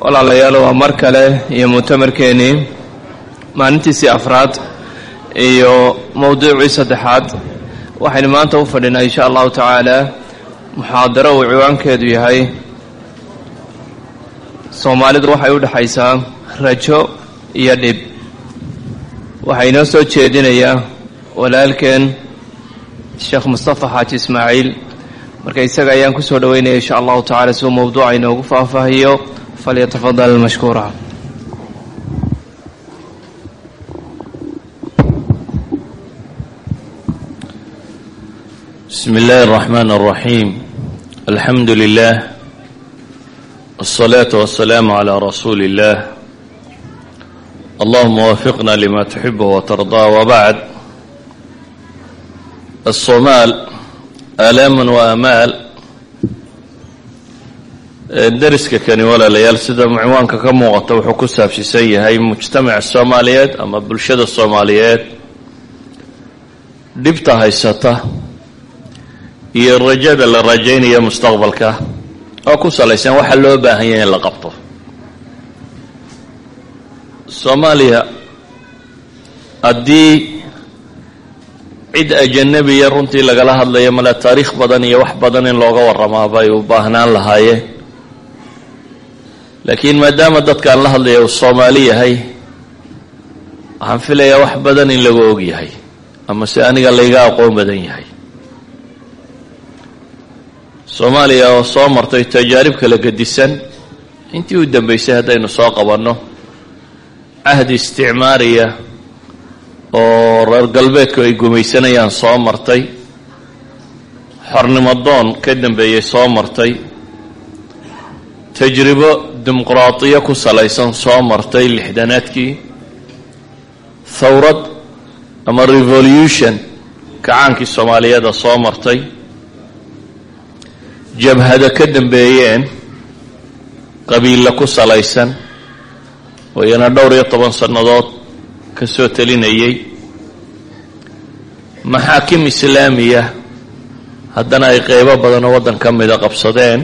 walaalayaal waa mar kale iyo mu'tamarkeenii maalintiisii afraad iyo mowduucii saddexaad. Waxaynu maanta u fadhinaa insha allahu tacaala muxaadaro uu ciwaankeedu yahay. Soomaalidu waxay u dhexaysaa rajo iyo dhib. Waxaa inoo soo jeedinayaa walaalkeen sheekh mustafa xaaji ismaaciil. Marka isaga ayaan ku soo dhoweynaya insha allahu tacala si uu mowduuca inoogu faahfaahiyo falyatafadal mashkuura bismi illaahi اraxmaan اraxiim alxamdu lilah wالsalaatu wasalaamu calaa rasuuli اllah allahuma wafiqna lima tuxib watardaa wabacd aلsomaal aalaama waamaal deriska kani walaalayaal sida cinwaanka ka muuqata wuxuu ku saabsiisan yahay mujtamaca soomaaliyeed ama bulshada soomaaliyeed. Dhibta haysata iyo rajada la rajaynaya mustaqbalka oo ku salaysan waxa loo baahan yahay in la qabto. Soomaaliya haddii cid ajanabiya runtii lagala hadlayo male taariikh badan iyo wax badan in looga warramaaba ay u baahnaan lahaayeen laakiin maadaama dadkaan la hadlaya uu soomaali yahay waxaan filayaa wax badan in lagu og yahay ama se aniga layga aqoon badan yahay. Soomaaliya oo soo martay tajaarib kala gedisan intii u dambeysay haddaynu soo qabanno cahdi isticmaariya oo reer galbeedku ay gumaysanayaan soo martay xornimo doon ka dambeeyey soo martay tajribo dimuqraadiyo ku salaysan soo martay lixdanaadkii thawrad ama revolution kacaankii soomaaliyeeda soo martay. Jabhado ka dambeeyeen qabiilla ku salaysan oo iyana dhowr iyo toban sannadood ka soo telinayay. Maxaakim islaamiya haddana ay qeybo badanoo waddan ka mida qabsadeen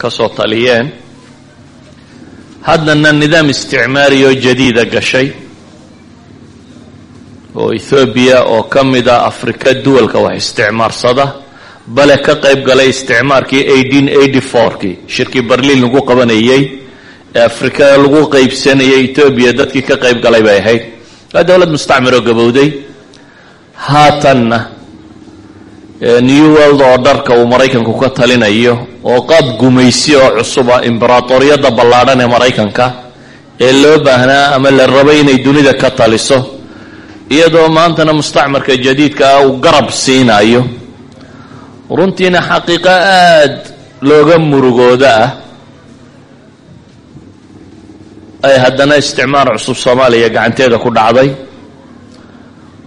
ka soo taliyeen haddana nidaam isticmaariyo jadiida gashay oo ethoobiya oo ka mida afrika duwalka wax isticmaarsada bale ka qayb galay isticmaarkii eighteen eighty four-kii. Shirkii berliin lagu qabanayey ee afrika lagu qaybsanayay etoobiya dadkii ka qayb galay bay ahayd. Waa dowlad mustacmiroo gabowday. Haatanna new world oo dharka uu maraykanku ka talinayo oo qaab gumaysi oo cusuba imberatoriyadda ballaadhan ee maraykanka ee loo baahnaa ama la rabay inay dunida ka taliso iyadoo maantana mustacmarka jadiidka ah uu garab siinayo runtiina xaqiiqo aada looga murugooda ah ay haddana isticmaar cusub soomaaliya gacanteeda ku dhacday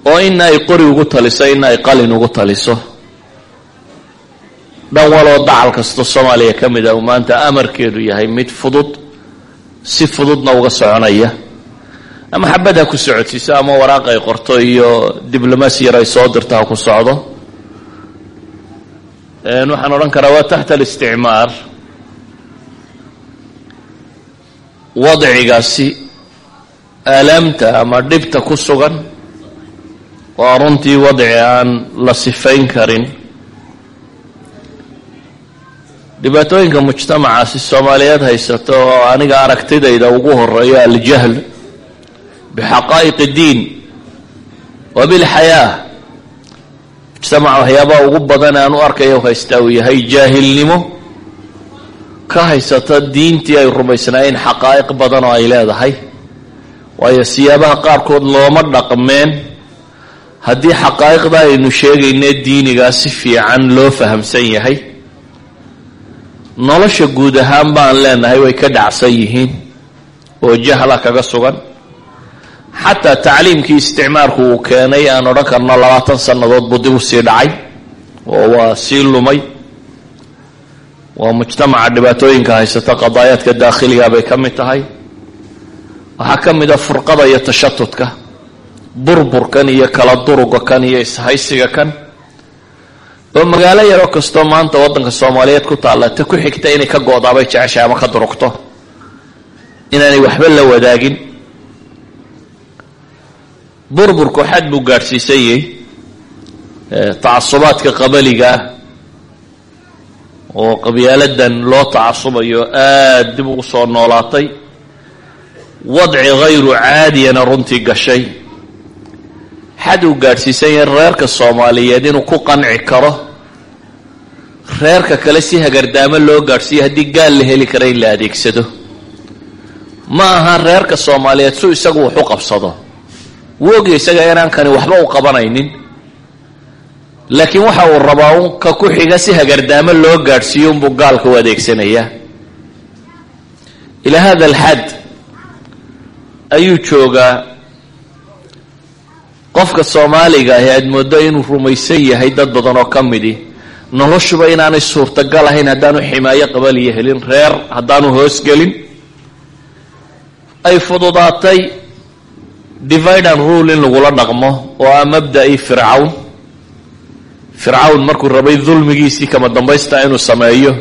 oo ina ay qori ugu taliso ina ay qalin ugu taliso dhan waloo dacal kasta soomaaliya ka mid ah uu maanta amarkeedu yahay mid fudud si fududna uga soconaya. Ama xabad ha ku socodsiiso ama waraaq ay qorto iyo diblomaasi yar ay soo dirto ha ku socdo. Waxaan odhan karaa waa taxta alisticmaar wadcigaasi aalaamta ama dhibta ku sugan waa runtii wadci aan la sifayn karin dhibaatooyinka mujtamacaasi soomaaliyeed haysato oo aniga aragtidayda ugu horeeyo aljahl bixaqaa'iq diin wa bilxayaa mujtamaca waxyaabaha ugu badan aan u arkaya haystaa uu yahay jaahilnimo. Ka haysata diintii ay rumaysnaayeen xaqaa'iq badan oo ay leedahay. Waayo siyaabaha qaarkood looma dhaqmeen. Haddii xaqaa'iqda aynu sheegayne diinigaa si fiican loo fahamsan yahay nolosha guud ahaan baan leenahay way ka dhacsan yihiin oo jahla kaga sugan. Xataa tacliimkii isticmaarku uu keenay aan odhan karno labaatan sannadood buu dib u sii dhacay oo waa sii lumay. Waa mujtamaca dhibaatooyinka haysata qadaayaadka daakhiliga bay ka mid tahay. Waxaa ka mid a furqada iyo tashatudka burburkan iyo kala duruga kan iyo ishaysiga kan oo magaalo yaroo kastoo maanta waddanka soomaaliyeed ku taalla ta ku xigta inay ka go-daabay jeceshay ama ka durugto. Inaanay waxba la wadaagin. Burburku xad buu gaadhsiisanyay tacasubaadka qabaliga ah oo qabyaaladan loo tacasubayo aada dib ugu soo noolaatay. Wadci hayru caadiyana runtii gashay xad uu gaadhsiisanyay reerka soomaaliyeed inuu ku qanci karo reerka kale si hagardaamo loo gaadhsiiyo haddii gaal la heli kara in la adeegsado. Ma aha reerka soomaaliyeed su isagu wax u qabsado. Woogi isaga inaan kani waxba u qabanaynin. Laakiin waxa uu rabaa un ka ku xiga si hagardaamo loo gaadhsiiyo unbuu gaalka u adeegsanayaa. Ilaa hada alxad ayuu joogaa qofka soomaaliga ahi aada mooddo inuu rumaysan yahay dad badan oo ka midi noloshuba inaanay suurtagal ahayn haddaanu ximaayo qabaliyo helin reer haddaanu hoosgelin ay fududaatay divide and rule in lagula dhaqmo oo ah mabda-ii fircawn. Fircawn markuu rabay dulmigiisii kama dambaysta inuu sameeyo.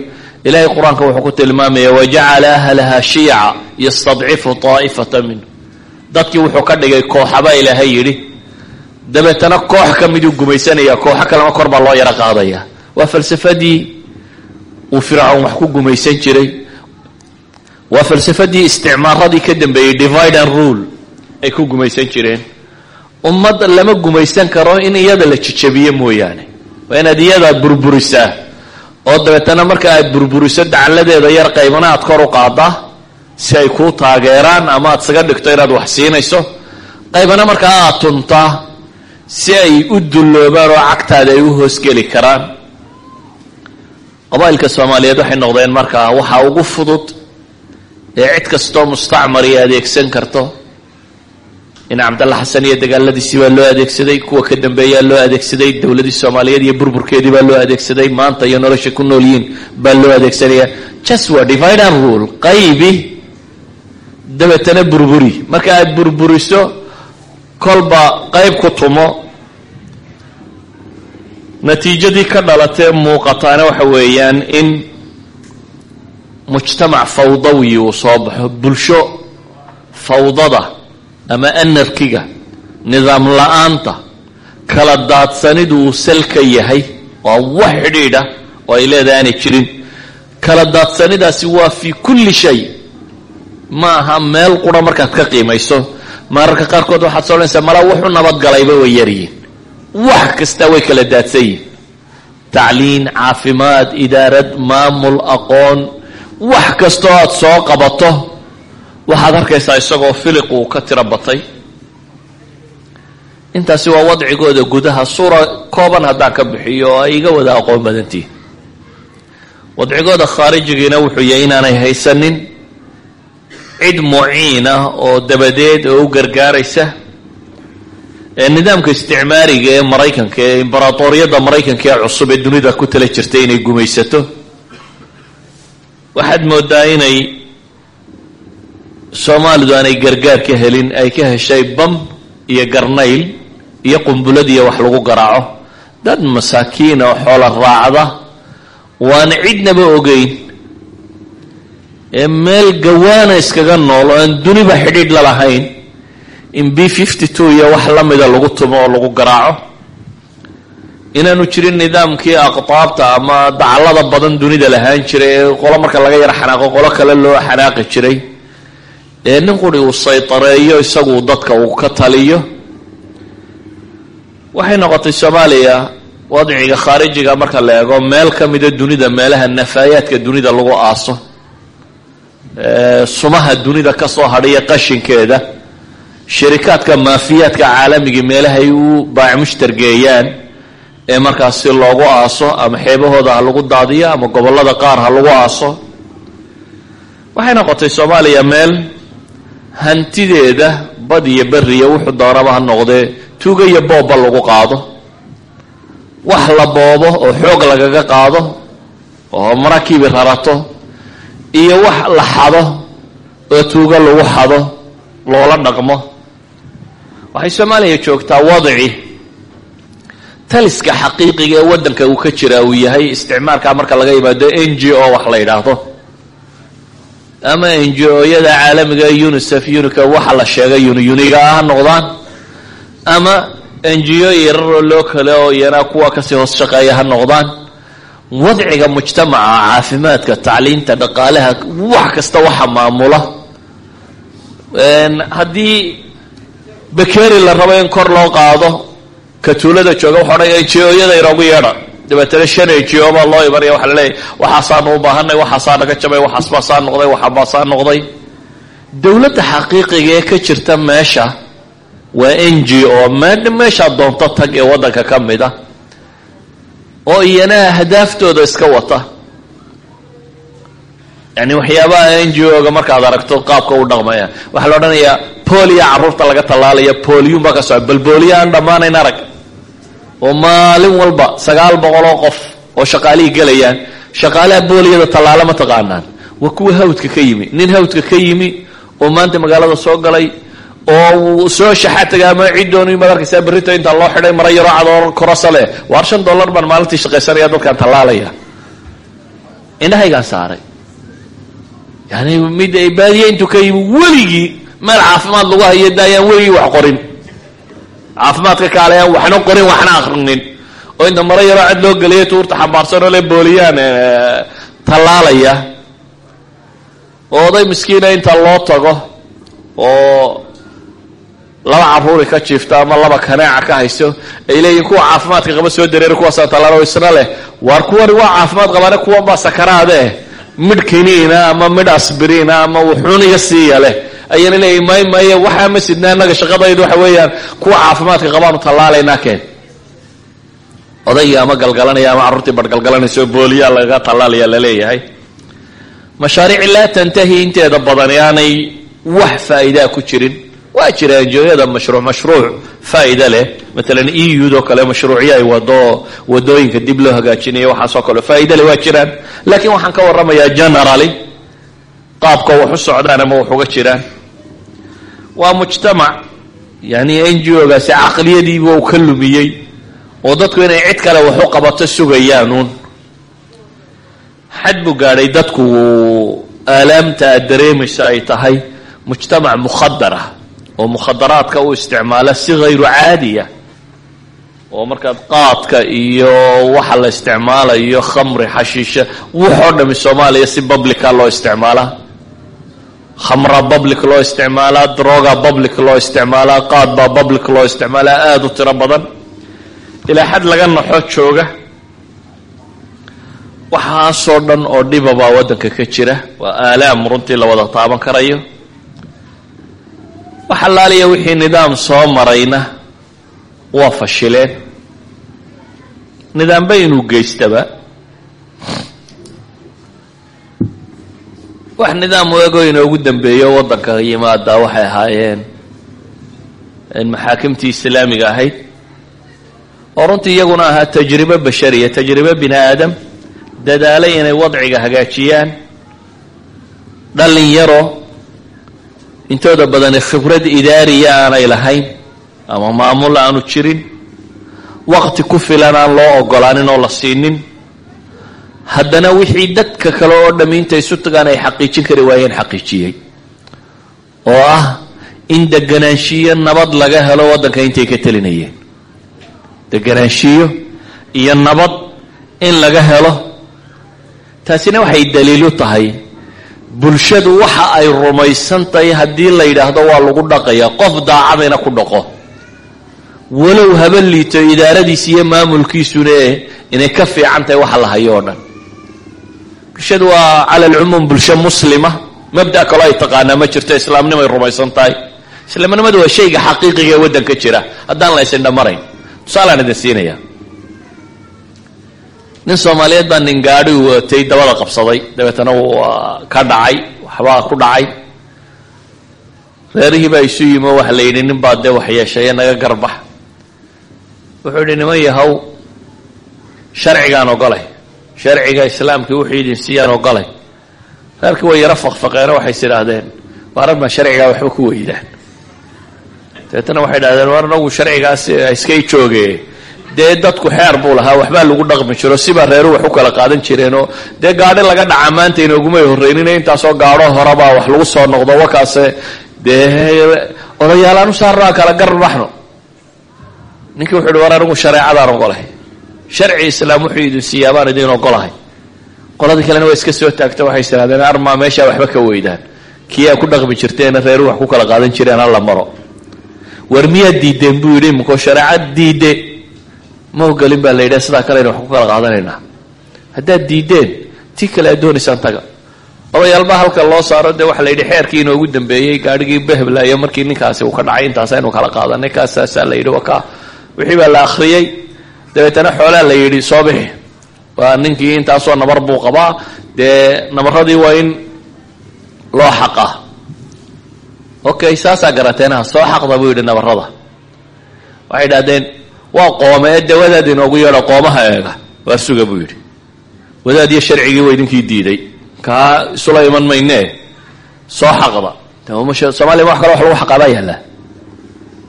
Ilahay qur'aanka wuxuu ku tilmaamaya wajacala ahlaha shiica yastadcifu taa'ifata minhu. Dadkii wuxuu ka dhigay kooxaba ilaahay yidhi dabeetana koox ka miduu gumaysanaya kooxo kalema kor baa loo yaro qaadaya. Waa falsafadii uu fircawn wax ku gumaysan jiray. Waa falsafadii isticmaaradii ka dambeeyey divide and rule ay ku gumaysan jireen. Ummad lama gumaysan karo in iyada la jijabiyo mooyaane. Waa inaad iyada burburisaa oo dabeetana marka aad burburiso dacaladeeda yar qaybana aad kor u qaadaa si ay kuu taageeraan ama aad isaga dhigto inaad wax siinayso. Qaybana markaa aad tuntaa si ay u dulloobaan oo cagtaada ay u hoosgeli karaan. Qabaa'ilka soomaaliyeed waxay noqdeen markaa waxaa ugu fudud ee cid kastoo mustacmari adeegsan karto. In cabdalla xasan iyo dagaaladiisii baa loo adeegsaday kuwa ka dambeeyaa loo adeegsaday dowladii soomaaliyeed iyo burburkeedii baa loo adeegsaday maanta iyo nolosha ku nool yihiin baa loo adeegsanaya just waa divide and rule qaybi dabeetana burburi. Marka aad burburiso kolba qayb ku tumo natiijadii ka dhalatee muuqataana waxa weeyaan in mujtamac fawdawi uu soo baxo bulsho fawdada ama anarkiga nidaam la'aanta kala daadsanidu uu salka yahay waa wax xidhiidha oo ay leedahay aanay jirin. Kala daadsanidaasi waa fii kulli shay. Ma aha meel qura markaad ka qiimayso mararka qaarkood waxaad soo odhanaysaa malaa wuxu nabadgalayba way yaryihin wax kasta way kala daadsan yihiin tacliin caafimaad idaarad maamul aqoon wax kastoo aad soo qabato waxaad arkaysaa isagoo filiq uu ka tiro batay. Intaasi waa wadcigooda gudaha suura kooban haddaan ka bixiyo oo ay iga wada aqoon badantihi wadcigooda khaarijigiina wuxuu yahay inaanay haysanin cid muciin ah oo dabadeed oo u gargaaraysa ee nidaamka isticmaariga ee maraykanka ee imbaratoriyadda maraykanka ee cusub ee dunida ku tala jirtay inay gumaysato waxaad moodaa inay soomaalidu aanay gargaar ka helin ay ka heshay bam iyo garnayl iyo qumbulad iyo wax lagu garaaco. Dad masaakiin oo xoola raacda waana cidnaba ogeyn ee meel gawaana iskaga nool oo aan duniba xidhiidh la lahayn in b fifty two iyo wax la mida lagu tumo oo lagu garaaco. Inaanu jirin nidaamkii aqtaabta ama dacallada badan dunida lahaan jiray ee qolo marka laga yaro xanaaqo qolo kale loo xanaaqi jiray. Ee nin quri uu saytareeyo isagu dadka uu ka taliyo. Waxay noqotay soomaaliya wadciga khaarijiga marka la eego meel ka mida dunida meelaha nafaayaadka dunida lagu aaso sumaha dunida ka soo hadhaya qashinkeeda shirikaadka maafiyaadka caalamigii meelahay u baac mushtargeeyaan ee markaas si loogu aaso ama xeebahooda ha lagu daadiyo ama gobollada qaar ha lagu aaso. Waxay noqotay soomaaliya meel hantideeda bad iyo beriya wuxuu doonaba ha noqdee tuuga iyo boobba lagu qaado. Wax la boobo oo xoog lagaga qaado oo maraakiibi rarato iyo wax la xado oo tuuga lagu xado loola dhaqmo. Waxay soomaaliya joogtaa wadci. Taliska xaqiiqiga ee waddanka uu ka jira uu yahay isticmaalka marka laga yimaado n g o wax la yidhaahdo. Ama n g o-yada caalamiga unisef unica waxa la sheegay uniyuniga ah ha noqdaan. Ama n g o yararoo loo kale oo iyana kuwa ka sii hoos shaqeeya ha noqdaan wadciga mujtamaca caafimaadka tacliinta dhaqaalaha wax kasta waxa maamula. Haddii bakeri la rabo in kor loo qaado ka tuulada jooga waxa odhan n g o-yada inoogu yeedha dabeetana shan baa loo imanaya waxa laleeyahy waxaasaanu u baahanay waxaasaa naga jabay waxaas noqday waxaa baasaa noqday. Dowladda xaqiiqiga ee ka jirta meesha waa n g o m meeshaa doonto tag ee waddanka ka mid a oo iyana ahdaaftooda iska wata. Yani waxyaabaha n g o-ga markaad aragto qaabka u dhaqmaya. Waxaa la odhanayaa booliya carruurta laga tallaalaya booliyun baa ka soco bal booliya aan dhammaanayn arag. Oo maalin walba sagaal boqol oo qof oo shaqaalihii gelayaan shaqaalaha booliyada tallaalo ma taqaanaan. Waa kuwa hawdka ka yimi. Nin hawdka ka yimi oo maanta magaalada soo galay oo soo shaxataga ama ciddoonu imaad arkaysaa berrito intaa loo xidhay mara yaroo cadoor korasa leh waar shan dollar baan maalintii shaqaysanaya dadkaan tallaalaya. Indhahaygaan saaray. Yani mid baadiye intuu ka yimi weligii meel caafimaad lagu hayo da ayaan weligii wax qorin. Caafimaadka kaale waxna qorin waxna akrinin oo inta maro yaroo cad loo geliya tuurta xambaarsanoo le booliyaan tallaalaya. Oo oday miskiina inta loo tago oo laba caruuri ka jiifta ama laba kanaaca ka hayso ay leeyihiin kuwa caafimaadka qaba soo dareera kuwaasaan tallaalo isna leh. Waar kuwani waa caafimaad qabaane kuwan baa sakaraade. Midh kiniina ama midh asbiriina ama wuxuuniga siiya leh. Ayana leeyihiin may maye waxaa ma sidna annaga shaqadaydu waxa weeyaan kuwa caafimaadka qabaanu tallaalaynaa keen. Odaygii ama galgalanaya ama carruurtii barhgalgalanaysa oo booliyaa lagaga tallaalaya la leeyahay mashaariic laa tantahi inteeda badan aanay wax faa'iidaa ku jirin waa jira enjooyada mashruuc mashruuc faa'iida leh. Maalan e ud oo kale mashruucyo ay wado waddooyinka dib loo hagaajinayo waxaasoo kale faa'iida leh waa jiraan. Laakiin waxaan ka warramayaa generally qaabka wax u socdaan ama wax uga jiraan. Waa mujtamac yani n g o-gaasi caqliyadiiba uu ka lumiyey oo dadku inay cid kale wax u qabato sugayaanuun xad buu gaadhay dadku aalaamta aad dareemaysa ay tahay mujtamac mukhadar ah oo mukhadaraadka u isticmaala si hayru caadiya oo markaad qaadka iyo waxa la isticmaalayo khamri xashiisha waxoo dhami soomaaliya si publica loo isticmaalaa. Khamra public loo isticmaalaa droga public loo isticmaalaa qaad baa public loo isticmaalaa aada u tiro badan. Ilaa xad laga naxo jooga waxaasoo dhan oo dhiba baa waddanka ka jira. Waa aalaam runtii la wada taaban karayo wax allaaliya wixii nidaam soo marayna waa fashileen nidaamba inuu geystaba. Wax nidaam u ego inoogu dambeeyo waddanka yimaada waxay ahaayeen maxaakimtii islaamiga ahayd. Oo runtii iyaguna ahaa tajribo bashariya tajribo bini aadam. Dadaalay inay wadciga hagaajiyaan. Dhallin yaro intooda badani khibrad idaariya aanay lahayn ama maamul aanu jirin waqti ku filan aan loo ogolaanin oo la siinin haddana wixii dadka kale oo dhammi inta isu tagaan ay xaqiijin kari waayeen xaqiijiyey oo ah in deganaanshiyo nabad laga helo waddanka intay ka telinayeen. Deganaanshiyo iyo nabad in laga helo taasina waxay daliilu tahay bulshadu waxa ay rumaysan tahay haddii la yidhaahdo waa lagu dhaqayaa qof daacadayna ku dhaqo. Walow haba liito idaaradiisa iyo maamulkiisuna inay ka fiican tahay waxa la hayo oo dhan. Bulshadu waa cala alcumuum bulsho muslima mabda kaloo ay taqaanaa ma jirto islaamnimay rumaysan tahay islaamnimadu waa shayga xaqiiqiga ee waddanka jira. Haddaan la ysindhamarayn tusaalaan idin siinaya nin soomaaliyeed baa nin gaadhi u watay dabada qabsaday. Dabeetana wuu ka dhacay waxbaa ku dhacay. Reerihii baa isu yimi oo waxa la yidhi nin baa dee wax yeeshaye naga garbax wuxuu yidhi niman yahow sharcigaan ogolay. Sharciga islaamkii wuxuu idin siiyaan ogolay. Reerkii way yaro faqfaqeeno waxay is idhaahdeen waaragma sharcigaa waxba ku weydaan. Dabeetana waxay idhahdeen war anagu sharcigaas iskay jooge dee dadku xeer buu lahaa waxbaa lagu dhaqmi jiro sibaa reeru wax u kala qaadan jireenoo dee gaadhi laga dhaca maanta inoogumay horreynina intaasoo gaadho horabaa wax lagu soo noqdo wakaase dee odayaalaan u saarnaa kala garbaxno ninkii wuxu uhi war anigu shareecadaan ogolahay sharci islaam wuxuu idin siiyaa idin ogolahay. Qoladii kalena waa iska soo taagta waxay is idhahdeen armaa meeshaa waxba ka weydaan. Kii aa ku dhaqmi jirteena reeru wax ku kala qaadan jireen hala maro. War miyaad diideen buu yidhi iminko shareecad diide ma ogolin baa la yidhaha sidaa kale aynu wax ku kala qaadanaynaa. Haddaad diideen tii kale aad doonaysaan taga. Odayaalba halka loo saaro dee waxa la yidhi xeerkii inoogu dambeeyey gaadhigii behbla iyo markii ninkaasi uu ka dhacay intaas aynu kala qaadanay kaasaasaa la yidhi waka wixii baa la akhriyey. Dabeetana xoolaa la yidhi soo bixi. Waa ninkii intaasoo nabar buu qabaa dee nabaradii waa in loo xaqaa okay saasaa garateenaha soo xaqda buu yidhi nabarada. Waxay idhahdeen waa qoome ee dee wadaad inoogu yeedho qoomaha eega waa suga buu yidhi. Wadaad iyo sharcigii waa idinkii diiday. Kaa isula iman maynee soo xaqda soomaliya wax kale wax lagu xaqaa baa yaallaa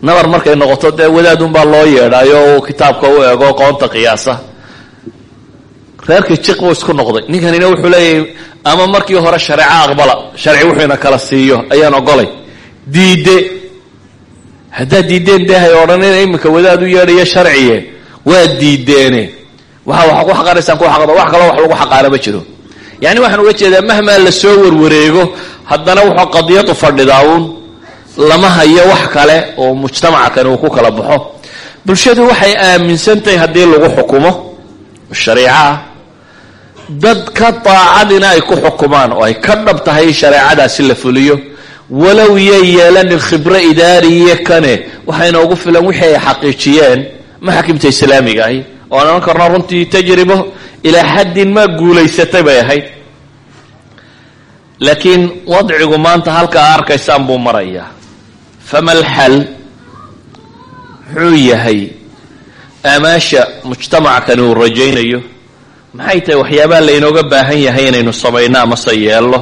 nabar markay noqoto dee wadaadunbaa loo yeedhaayo uu kitaabka u eego qoonta qiyaasa. Reerkii jiq buu isku noqday. Ninkanina wuxuu leeyahay ama markii hore shareeco aqbala. Sharci wuxuu ina kala siiyo ayaan ogolay diide haddaad diideen dee hay odhanina iminka wadaad u yeedhayo sharciye waa diideene waxa waxa ku xaqanaysaan ku xaqda wax kaloo wax lagu xaqaana ma jiro. Yacni waxaan uga jeedaa mahmaa la soo warwareego haddana wuxuu qadiyadu fadhidaa uun lama hayo wax kale oo mujtamaca kani uu ku kala baxo. Bulshadu waxay aaminsantahay haddii lagu xukumo shariicaah dad ka daacadina ay ku xukumaan oo ay ka dhab tahay shareecadaasi la fuliyo walow yay yeelanin khibro idaariye kane waxayna ugu filan wixii ay xaqiijiyeen. Maxakimta islaamiga ahi? Oo aan ohan karno runtii tajribo ilaa xaddin maa guulaysatay bay ahayd. Laakiin wadcigu maanta halka a arkaysaan buu marayaa fama alxal muxuu yahay amaasha mujtamacakani uu rajaynayo. Maxay tahay waxyaabaha laynooga baahan yahay inaynu samayno amase yeelno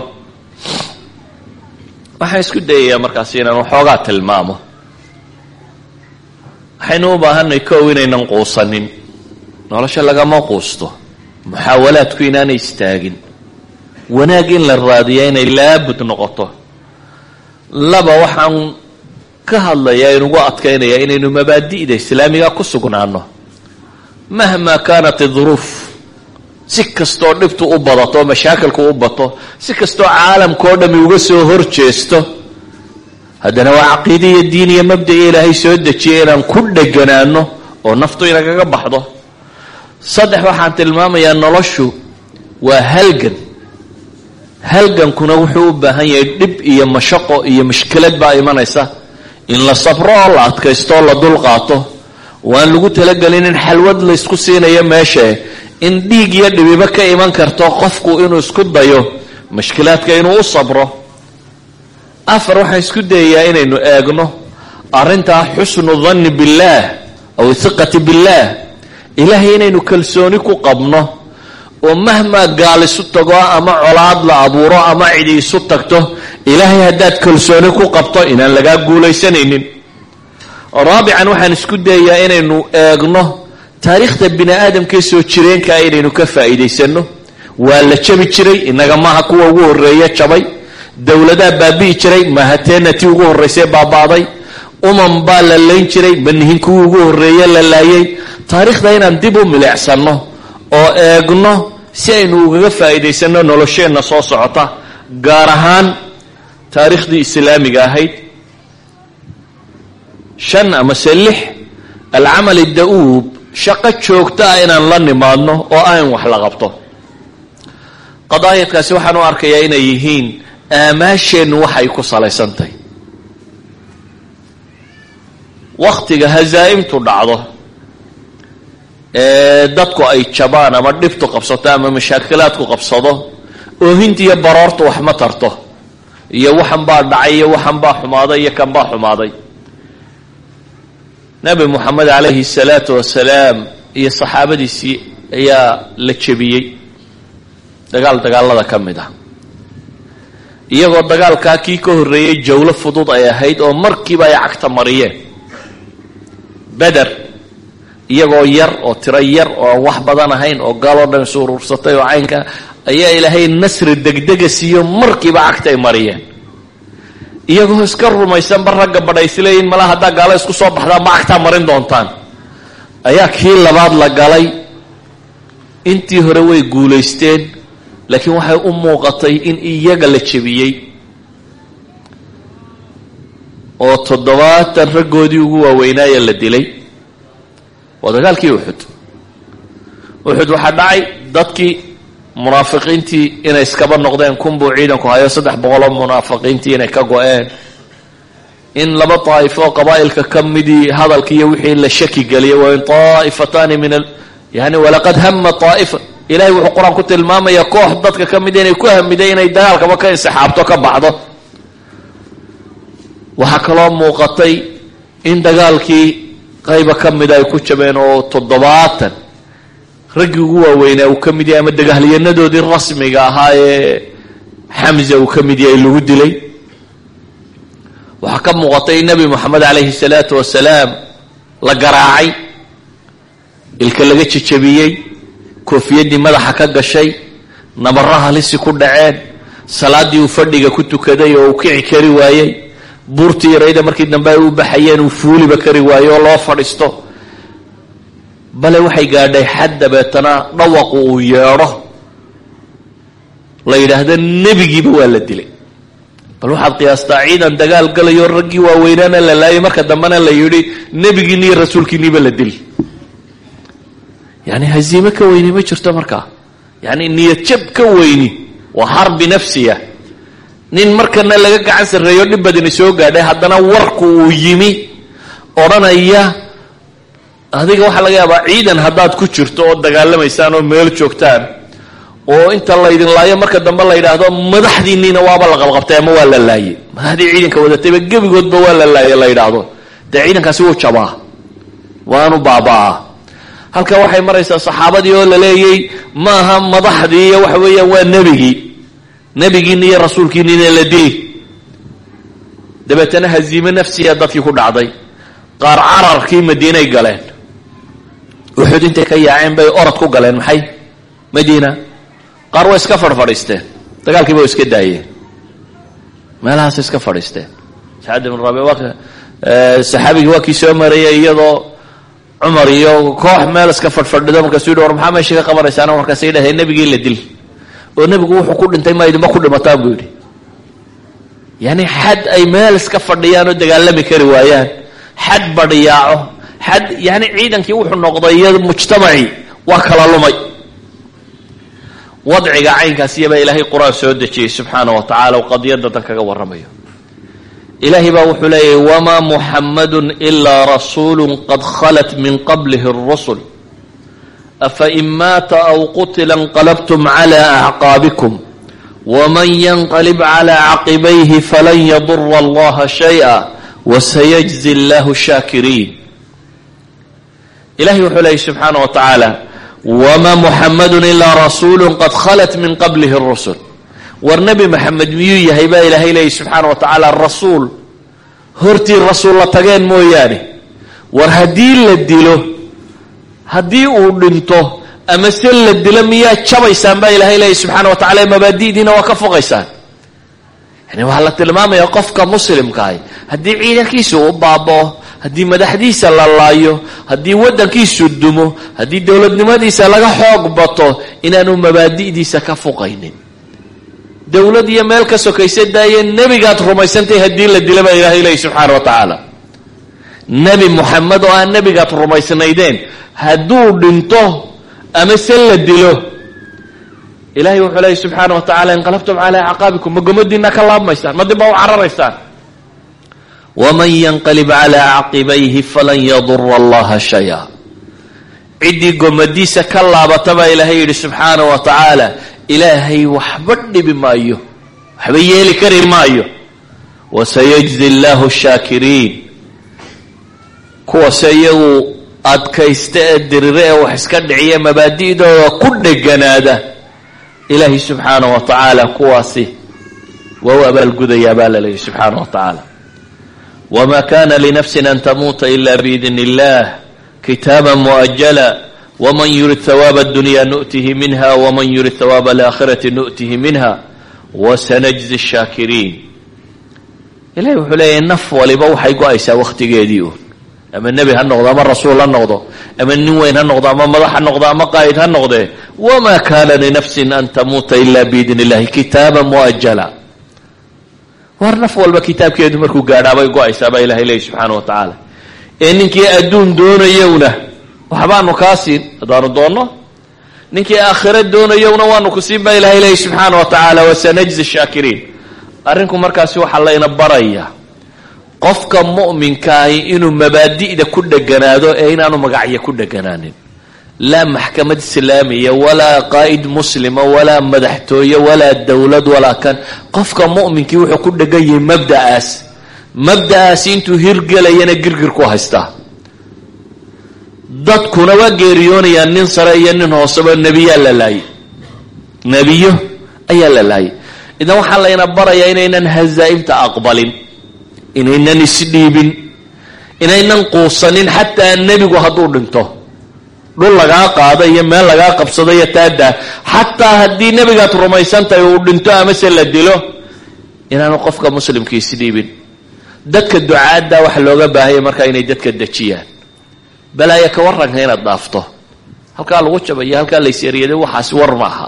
waxaan isku dayayaa markaasi inaan waxoogaa tilmaamo. Waxaynu u baahanay kow inaynan quusanin. Nolosha lagama quusto. Muxaawalaadku inaanay istaagin. Wanaag in la raadiya inay laabud noqoto. Laba waxaan ka hadlayaa inugu adkaynayaa inaynu mabaadi'da islaamiga ku sugnaano mahma kaanat iduruuf si kastoo dhibtu u badato mashaakilku u bato si kastoo caalamkao dhami uga soo hor jeesto haddana waa caqiida iyo diin iyo mabda'iyo ilaahay soo dejiyay inaan ku dheganaano oo naftu inagaga baxdo. Saddex waxaan tilmaamayaa noloshu waa halgan. Halgankuna wuxuu u baahan yahay dhib iyo mashaqo iyo mushkilad baa imanaysa. In la sabro oo la adkaysto oo la dulqaato waan lagu talagelin in xalwad laysku siinayo meeshae in dhiig iyo dhibibo ka iman karto qofku inuu isku dayo mushkilaadka inuu u sabro. Afar waxaan isku dayayaa inaynu eegno arrintaa xusnu danni billaah aw hiqati billaah ilaahay inaynu kalsooni ku qabno oo mahmaa gaal isu tago ama colaad la abuuro ama cidi isu tagto ilaahay haddaad kalsooni ku qabto inaan lagaa guulaysanaynin. Raabican waxaan isku dayayaa inaynu eegno taariikhda bini aadamkae soo jireenkaa inaynu ka faa'iidaysano waa la jabi jiray inaga maaha kuwa ugu horreeya jabay dowladaa baabi'i jiray mahateena tii ugu horraysay baaba'day umam baa la layn jiray manihin kuwii ugu horreeye la laayay. Taariikhda inaan dib u milicsano oo eegno si aynu ugaga faa'iidaysano nolosheenna soo socota gaar ahaan taariikhdii islaamiga ahayd. Shan amase lix alcamal da'uub shaqo joogto ah inaan la nimaadno oo aan wax la qabto. Qadaayadkaasi waxaan u arkayaa inay yihiin aamaasheennu waxay ku salaysan tahay wakhtiga hazaa'imtu dhacdo ee dadku ay jabaan ama dhibtu qabsato ama mashaakilaadku qabsado oohinta iyo baroortu wax ma tarto iyo waxan baa dhacay iyo waxan baa xumaaday iyo kan baa xumaaday nebi moxamed calayhi salaatu wasalaam iyo saxaabadiisii ayaa la jebiyey. Dagaal dagaalada ka mid ah. Iyagoo dagaalkaa kii ka horreeyey jawlo fudud ay ahayd oo markiiba ay cagta mariyeen. Beder iyagoo yar oo tiro yar oo aan wax badan ahayn oo gaaloo dhan isu urursatay oo caynka ayaa ilaahay nasri degdega siiyo markiiba cagta ay mariyeen iyagoo iska rumaysanba ragga badha isleeyihin mala haddaa gaalo isku soo baxdaan ma cagtaa marin doontaan. Ayaa kii labaad la galay. Intii hore way guulaysteen laakiin waxay u muuqatay in iyaga la jebiyey. Oo toddobaatan raggoodii ugu waaweynaaye la dilay. Waa dagaalkii uxud uxud waxaa dhacay dadkii munaafiqiintii inay iskaba noqdeen kunbuu ciidanku hayo saddex boqoloo munaafiqiintii inay ka go-een. In laba daa'ifo qabaa'ilka ka midii hadalkiiyo wixii la shaki geliyay waa in taa'ifataani min yani walaqad hama aa'ifa ilahay wuxuu qur'aan ku tilmaamaya koox dadka ka mida inay ku hamiday inay dagaalkaba ka insixaabto ka baxdo. Waxaa kaloo muuqatay in dagaalkii qayba ka mida ay ku jabeen oo toddobaatan raggii ugu waaweynaa uu ka mid yahay ama dagahalyanadoodii rasmiga ahaa ee xamza uu ka mid yahay lagu dilay. Waxaa ka muuqatay in nebi moxamed calayhi salaatu wasalaam la garaacay ilka laga jejabiyey koofiyaddii madaxa ka gashay nabara halisi ku dhaceen salaaddii uu fadhiga ku tukaday oo uu kici kari waayey buurtii yarayda markii dambe ay u baxayeen uu fuuliba kari waayo oo loo fadhiisto bale waxay gaadhay xad dabeetana dhawaqu uu yeedho. La yidhaahdo nebigiiba waa la dilay. Bal waxaad qiyaastaa ciidan dagaal galayo raggii waaweynaana la laayay marka dambena la yidhi nebigiini iyo rasuulkiiniiba la dili. Yani haziime ka weyni ma jirto markaa yani niyad jab ka weyni waa harbi nafsiya nin markana laga gacan sarreeyo dhib badini soo gaadhay haddana warku uu yimi odhanaya adiga waxaa laga yaabaa ciidan haddaad ku jirto oo dagaalamaysaan oo meel joogtaan oo inta laydin laayo marka dambe la yidhaahdo madaxdiinniina waaba la qabqabtay ama waa la laayey madaxdii ciidanka wadatayba gebigoodba waa la laayay la yidhaahdo. Dee ciidankaasi wuu jabaa. Waanu baaba'aa. Halka waxay maraysaa saxaabadii oo la leeyay maaha madaxdii waxa weeyaan waa nebigii. Nebigiina iyo rasuulkiinina la dili dabeetana haziime nafsiya dadkii ku dhacday. Qaar cararkii madiinay galeen uxud intay ka yaaceen bay orod ku galeen maxay? Madiina. Qaar way iska fadhfadhiisteen dagaalkiiba way iska daayeen. Meelahaas iska fadhiisteen saad ibn rabi waa saxaabigii waa kii soo marayay iyadoo cumar iyo koox meel iska fadhfadhido markaasuu yidhi war maxaa meesha ka qabanaysaana markaasay dhaheen nebigii la dil. Oo nebigu wuxuu ku dhintay ma idinba ku dhimataan buu yidhi. Yani xad ay meel iska fadhiyaan oo dagaalami kari waayaan. Xad badhiyaaco yani ciidankii wuxuu noqday iyo mujtamacii waa kala lumay. Wadciga caynkaasiyabaa ilaahay qur'aan soo dejiyey subxaana wa tacala o qadiyadda dan kaga warramayo. Ilaahay baa wuxuu leeyahy wamaa muxammadun ilaa rasuulu qad khalat min qablihi اrusul afain maata aw qutila inqalabtum cla acqaabikum wman yanqalib cla caqibayhi falan yadura allaha shayئa wasayajzi allahu shaakiriin ilahay wuxuu leeyay subxaana wa tacaala wma muxamadun ilaa rasuulu qad khalat min qablihi اrusul war nebi maxamed miyuu yahay baa ilaahay leeyay subxaana wa tacaala rasuul hortii rasuul la tageen mooyaane. War haddii la dilo haddii uu dhinto ama se la dilo miyaa jabaysaan baa ilaahay leeyay subxaana wa tacala mabaadi'diina waa ka foqaysaan yani waxaa la tilmaamaya qofka muslimkaahi haddii ciidankiisa u baabao haddii madaxdiisa la laayo haddii waddankiisu dumo haddii dowladnimadiisa laga xoog bato inaanu mabaadi'diisa ka fuqaynin. Dowlad iyo meel ka sokaysa daaye nebigaad rumaysantahay haddii la dila baa ilahay leeya subxaana wa tacaala. Nebi moxamed oo aan nebigaad rumaysnaydeen hadduu dhinto ama se la dilo ilahay wuxuu leeya subxaana wa tacala inqalabtum calaa acqaabikum ma gomadiina ka laabmaysaan ma dib baa u cararaysaan waman yanqalib calaa caqibayhi falan yadura allaha shaya ciddii gomadiisa ka laabata baa ilaahay yidhi subxaana wa tacaala ilaahay waxba dhibi maayo waxba yeeli kari maayo. Wasayajzi allahu shaakiriin kuwase iyagu adkaysta ee dirire ee wax iska dhiciya mabaadi'dooda ku dheganaada. Ilaahay subxaanahu wa tacaala kuwaasi waa u abaalgudayaa baa la leeyahy subxaanahu wa tacaala wma kana linafsi an tamuuta ila biidn illah kitaaba muajala wman yurid hawaaba adunya nu'tihi minha wman yurid hawaaba alaakhirati nu'tihi minha wasanajzi shaakiriin ilahi wuxuu leeyahy naf waliba waxay go'aysaa wakhtigeedii uun ama nebi ha noqdo ama rasuul ha noqdo ama nin weyn ha noqdo ama madax ha noqdo ama qaa'id ha noqdee wma kana linafsin an tamuuta ila biidn illahi kitaaba muajala war naf walba kitaabkeedu markuu gaadhaa bay go'aysaa baa ilahay leeyi subxaana wa tacaala. Ee ninkii adduun doonayowna waxbaanu kaa siin haddaanu doonno. Ninkii aakhira doonayowna waanu ku siin baa ilahay leeyi subxaana wa tacaala wasanajzi shaakiriin arrinku markaasi waxaa layna barayaa qofka mu'minkaahi inuu mabaadi'da ku dheganaado ee inaanu magacyo ku dheganaanin laa maxkamad islaamiya walaa qaa'id muslima walaa madaxtooye walaa dowlad walaa kan. Qofka mu'minkii wuxuu ku dhegan yahay mabda'aas mabda'aasi intuu hirgelayana girgir ku haystaa. Dadkuna waa geeriyoonayaan nin sare iyo nin hooseba nebiyaa la laayay. Nebiyo ayaa la laayay. Idan waxaa layna barayaa inaynan hazaa'imta aqbalin inaynan isdhiibin inaynan quusanin xataa nebigu hadduu dhinto dhul lagaa qaado iyo meel lagaa qabsado iyo taadaa xataa haddii nebigaad rumaysantahay uu dhinto amase la dilo inaanu qofka muslimka isdhiibin dadka ducaadda waxa looga baahanya markaa inay dadka dejiyaan. Balaayo ka waranka inaad dhaafto. Halkaa lagu jabayo halkaa laysyaryaday waxaasi war ma aha.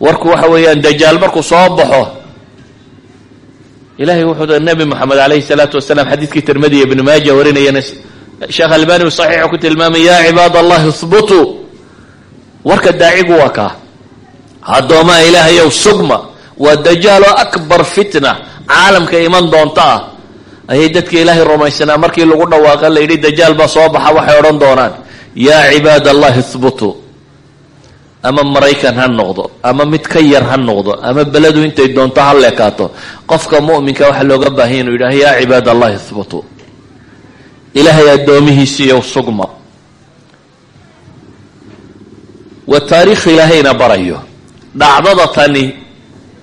Warku waxa weeyaan dajaal markuu soo baxo. Ilahay wuxuu nabi moxamed alayhi salaatu wasalaam xadiidkii tirmidi ibni maaja warinayana sheekh albani saxiixu ku tilmaamay ya cibaad allahi ihbutuu warka daacigu waa kaa addoomaha ilaahayow sugma. Waa dajaaloo akbar fitna. Caalamka iman doonta. Ah ayay dadka ilaahay rumaysanaa. Markii lagu dhawaaqa la yidhi dajaal baa soo baxa waxay odhan doonaan. Yaa cibaad allahi ihbutuu ama maraykan ha noqdo ama mid ka yar ha noqdo ama beledu intay doonto ha leekaato. Qofka mu'minka waxaa looga baahanya inuu yidhaha yaa cibaad allahi ihbutuu ilaahay addoomihiisiiyow sugma wa taariikh ilaahayna barayo dhacdada tani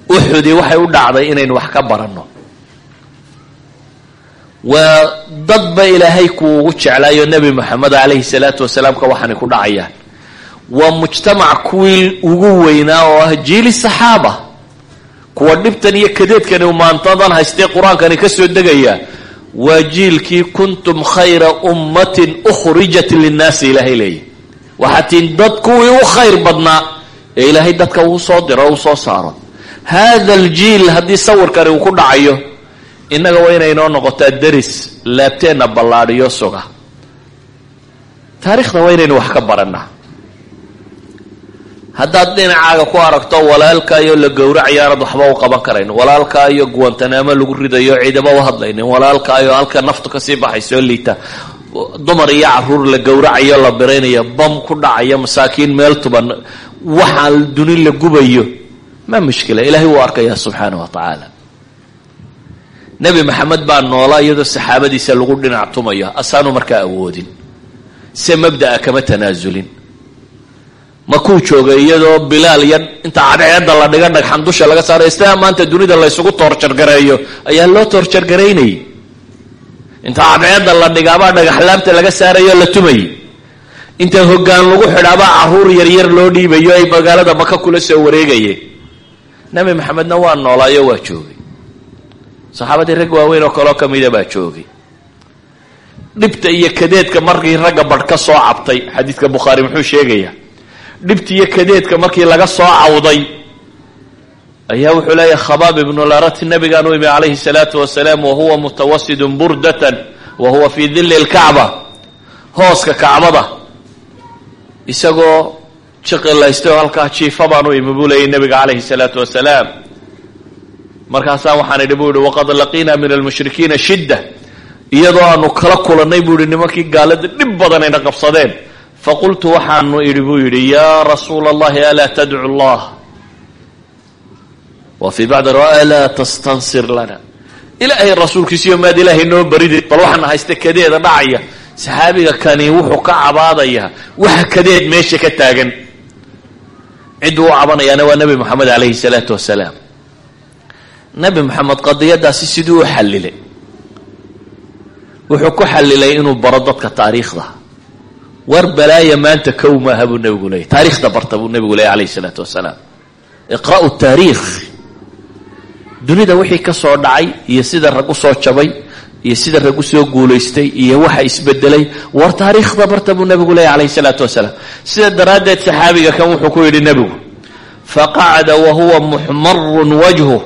uxudi waxay u dhacday inaynu wax ka baranno waa dadba ilaahay kuugu jeclaayo nebi moxamed calayhi salaatu wasalaamka waxaanay ku dhacayaan waa mujtamac kuwii ugu weynaa oo ah jiili saxaaba kuwa dhibtan iyo kadeedkani maantadan haystee qur'aankani ka soo degaya waa jiilkii kuntum khayra ummatin ukhrijat linnaasi ilaahay leeyahy waxaa tiin dad kuwii u khayr badnaa ee ilaahay dadka uu soo diro uu soo saaro. Hada aljiil haddii sawirkani uu ku dhacayo innaga waa inay inoo noqotaa deris laabteenna ballaadhiyo suga. Taarikhda waa inaynu wax ka barannaa haddaad dhinacaaga ku aragto walaalkaayo la gowracayo aanad waxba u qaban karayn. Walaalkaayo guwantanaamo lagu ridayo ciidama u hadlaynin. Walaalkaayo halka naftu ka sii baxaysoo liita. Dumar iyo carruur la gowracayo la biraynayo bam ku dhacayo masaakiin meel tuban waxaan duni la gubayo. Ma mushkila ilahay wuu arkaya subxaana wa tacaala. Nebi maxamed baa noolaa iyadoo saxaabadiisa lagu dhinac tumayo asaanu markaa awoodin. Se mabda'a kama tanaasulin makuu joogay iyadoo bilaal iyo inta cadceedda la dhiga dhagxan dusha laga saaray istaa maanta dunida laysugu toorjargareeyo ayaa loo toorjargaraynayay inta cadceedda la dhigaabaa dhagaxlaabta laga saarayo la tumayay inta hoggaan lagu xidhaabaa carruur yaryar loo dhiibayo ay magaalada maka kula soo wareegayeen nebi maxamedna waa noolaayo waa joogay. Saxaabadii rag waaweyn oo kaleo kamida baa joogay. Dhibta iyo kadeedka markii ragga badh ka soo cabtay xadiidka bukhaari muxuu sheegayaa dhibta iyo kadeedka markii laga soo cawday ayaa wuxuu leeyahay khabaab ibnu larati nabigaan u imi calayhi salaatu wasalaam wahuwa mutawasidun burdatan wa huwa fii dilli lkacba hooska kacbada. Isagoo jiqilaystay oo halkaa jiifa baan u imi buu leeyay nabiga calayhi salaatu wasalaam. Markaasaa waxaan idhi buu yihi waqad laqiina min almushrikiina shidda iyadoo aanu kala kulannay buu yihi nimankii gaalada dhib badan ayna qabsadeen faqultu waxaanu idhi buu yidhi yaa rasuula allahi alaa tadcu allah? Wa fii bacdi riwaaya laa tastansir lana. Ilaahay rasuulkiisiyo maad ilaahay noo baridid bal waxaana haysta kadeeda dhacaya. Saxaabiga kani wuxuu ka cabaadayaa waxa kadeed meesha ka taagan. Cidduu u cabanayaana waa nebi moxamed calayhi salaatu wasalaam. Nebi moxamed qadiyadaasi siduu u xallilay. Wuxuu ku xallilay inuu baro dadka taariikhda war balaaya maanta kow maaha buu nebigu leeyay taarikhda barta buu nebigu leeyay calayhi salaatu wasalaam iqra'u taariikh. Dunida wixii ka soo dhacay iyo sida rag u soo jabay iyo sida rag u soo guulaystay iyo waxa isbedelay war taariikhda barta buu nebigu leeyay calayhi salaatu wasalaam sida daraaddeed saxaabiga kan wuxuu ku yidhi nebigu faqacada wa huwa muxmarun wajhu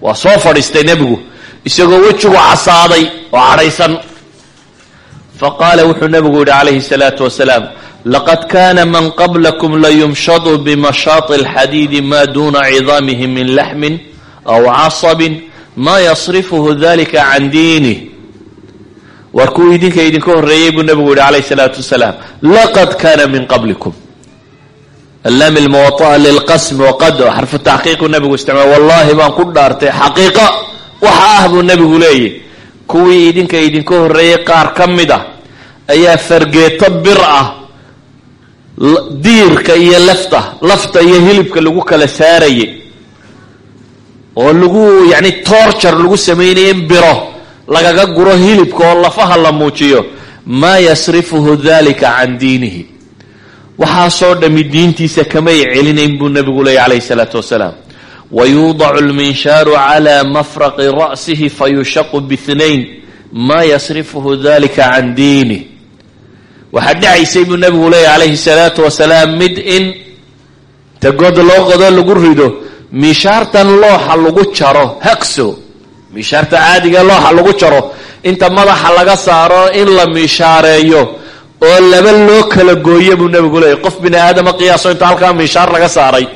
waa soo fadhiistay nebigu isagoo wejigu casaaday oo cadhaysan faqaala wuxuu nebigu yidhi calayhi salaatu wasalaam laqad kana man qablakum layumshadu bimashaati alxadiidi ma duna cidaamihi min laxmin aw casabin ma yasrifuhu dalika can diinih war kuwii idinka idinka horreeyey buu nebigu yihi calayhi salaatu wasalaam laqad kana min qablikum allaami lmuwaطa'a lilqasmi waqad xarfu taxqiiqu nebigu isticmaal wallahi baan ku dhaartay xaqiiqa waxa ah buu nebigu leeyahy kuwii idinka idinka horreeyey qaar ka mid ah ayaa fargeeto bir ah diirka iyo lafta lafta iyo hilibka lagu kala saarayay oo lagu yacni torture lagu samaynaya in biro lagaga guro hilibka oo lafaha la muujiyo maa yasrifuhu dalika can diinihi. Waxaasoo dhammi diintiisa kamay celinayn buu nebigu leeyay calayhi salaatu wasalaam wayuudacu lminshaaru cala mafraqi ra'sihi fayushaqu bithnayn maa yasrifuhu dalika can diinih waxaa dhacaysay buu nebigu leeyay calayhi salaatu wasalaam mid in tagooda loo qodo lagu rido mishaartan looxa lagu jaro hagso mishaarta caadiga looxa lagu jaro inta madaxa laga saaro in la mishaareeyo oo laba loo kala gooyo buu nebigu leeyay qof bini aadama qiyaaso inta halkaa mishaar laga saaray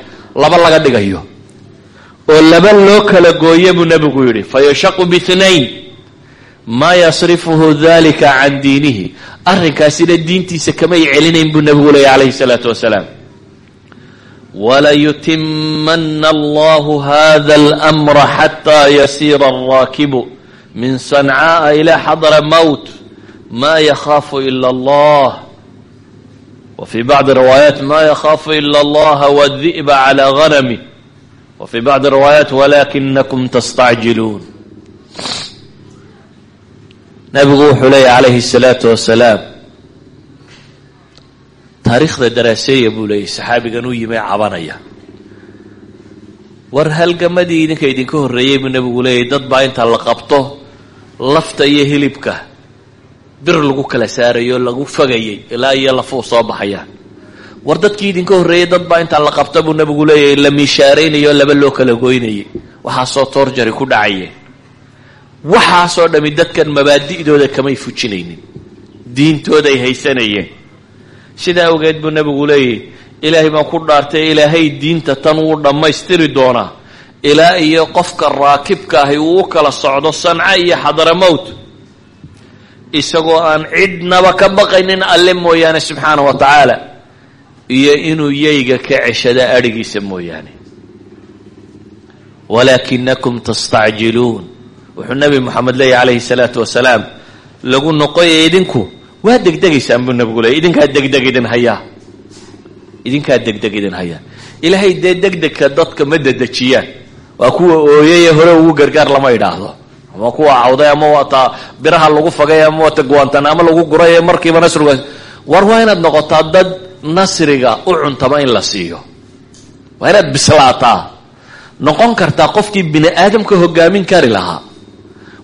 laba laga dhigayo oo laba loo kala gooyo buu nebigu yidhi fa yushaqu bithnayn maa yasrifuhu dalika can diinihi. Arrinkaasina diintiisa kamay celinayn buu nebigu leeyay calayhi salaatu wasalaam. Walayutimana allahu hada almra xataa yasiira alraakibu min sancaaa ilaa xadra mowt ma yakhaafu ila allah. Wa fii bacdi riwaayaat ma yakhaafu ila allaha wadi'ba cala ganami wa fii bacdi riwaayaat walakinakum tastacjiluun nabigu wuxuu leeyahy calayhi salaatu wasalaam taariikhda daraaseeya buu leeyay saxaabigan u yimay cabanaya war halgamadii idinka idinka horreeyey buu nebigu leeyahy dad baa inta la qabto lafta iyo hilibka bir lagu kala saarayo lagu fogayay ilaa iyo lafuu soo baxayaan war dadkii idinka horreeyey dad baa inta la qabto buu nebigu leeyahy la miishaaraynayo laba loo kala goynayay. Waxaasoo toorjari ku dhacayeen waxaasoo dhami dadkan mabaadi'dooda kamay fujinaynin. Diintooday haysanayeen. Sidaa awgeed buu nebigu leeyahy ilaahay baan ku dhaartay ilaahay diinta tan wuu dhammaystiri doonaa. Ilaa iyo qofka raakibka ahi uu u kala socdo sanca iyo xadramowt isagoo aan cidnaba ka baqaynin alle mooyaane subxaana wa tacaala iyo inuu yayga ka ceshada adhigiisa mooyaane. Walaakinakum tastacjiluun. Wuxuu nebi moxamed leeyahy calayhi salaatu wasalaam lagu noqoya idinku waa degdegaysaan buu nebigu leeyay idinkaa degdeg idin hayaa. Idinkaa degdeg idin hayaa. Ilaahay dee degdegka dadka ma dedejiyaan. Waa kuwa ooyaya hore ugu gargaar lama idhaahdo. Ama kuwa cawday ama waata biraha lagu fagay ama waata guwantan ama lagu guray markiiba nasriga war waa inaad noqotaa dad nasriga u cuntama in la siiyo. Waa inaad bislaataa. Noqon kartaa qofkii bini aadamka hogaamin kari lahaa.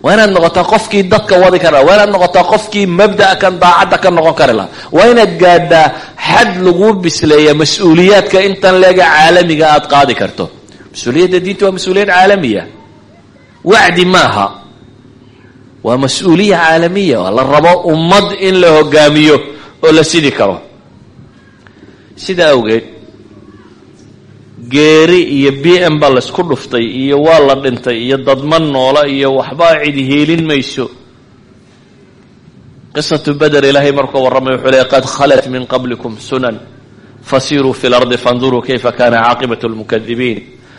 Waa inaad noqotaa qofkii dadka wadi kari lahaa waa inaad noqotaa qofkii mabda'a kan daacadda ka noqon kari lahaa. Waa inaad gaadhaa xad lagu bisleeya mas'uuliyaadka intan leega caalamiga aad qaadi karto. Mas'uuliyadda diinta waa mas'uuliyad caalamiya. Wacdi maaha. Waa mas'uuliya caalamiya. La rabo ummad in la hogaamiyo oo la sidi karo. Sidaa awgeed geeri iyo b m baa laysku dhuftay iyo waa la dhintay iyo dadma noola iyo waxbaa cidi heelin mayso. Qisatu beder ilaahay markuu warramay wuxuu leey qad khalat min qablikum sunan fasiruu fi lardi fanduruu kayfa kana caaqibatu lmukadibiin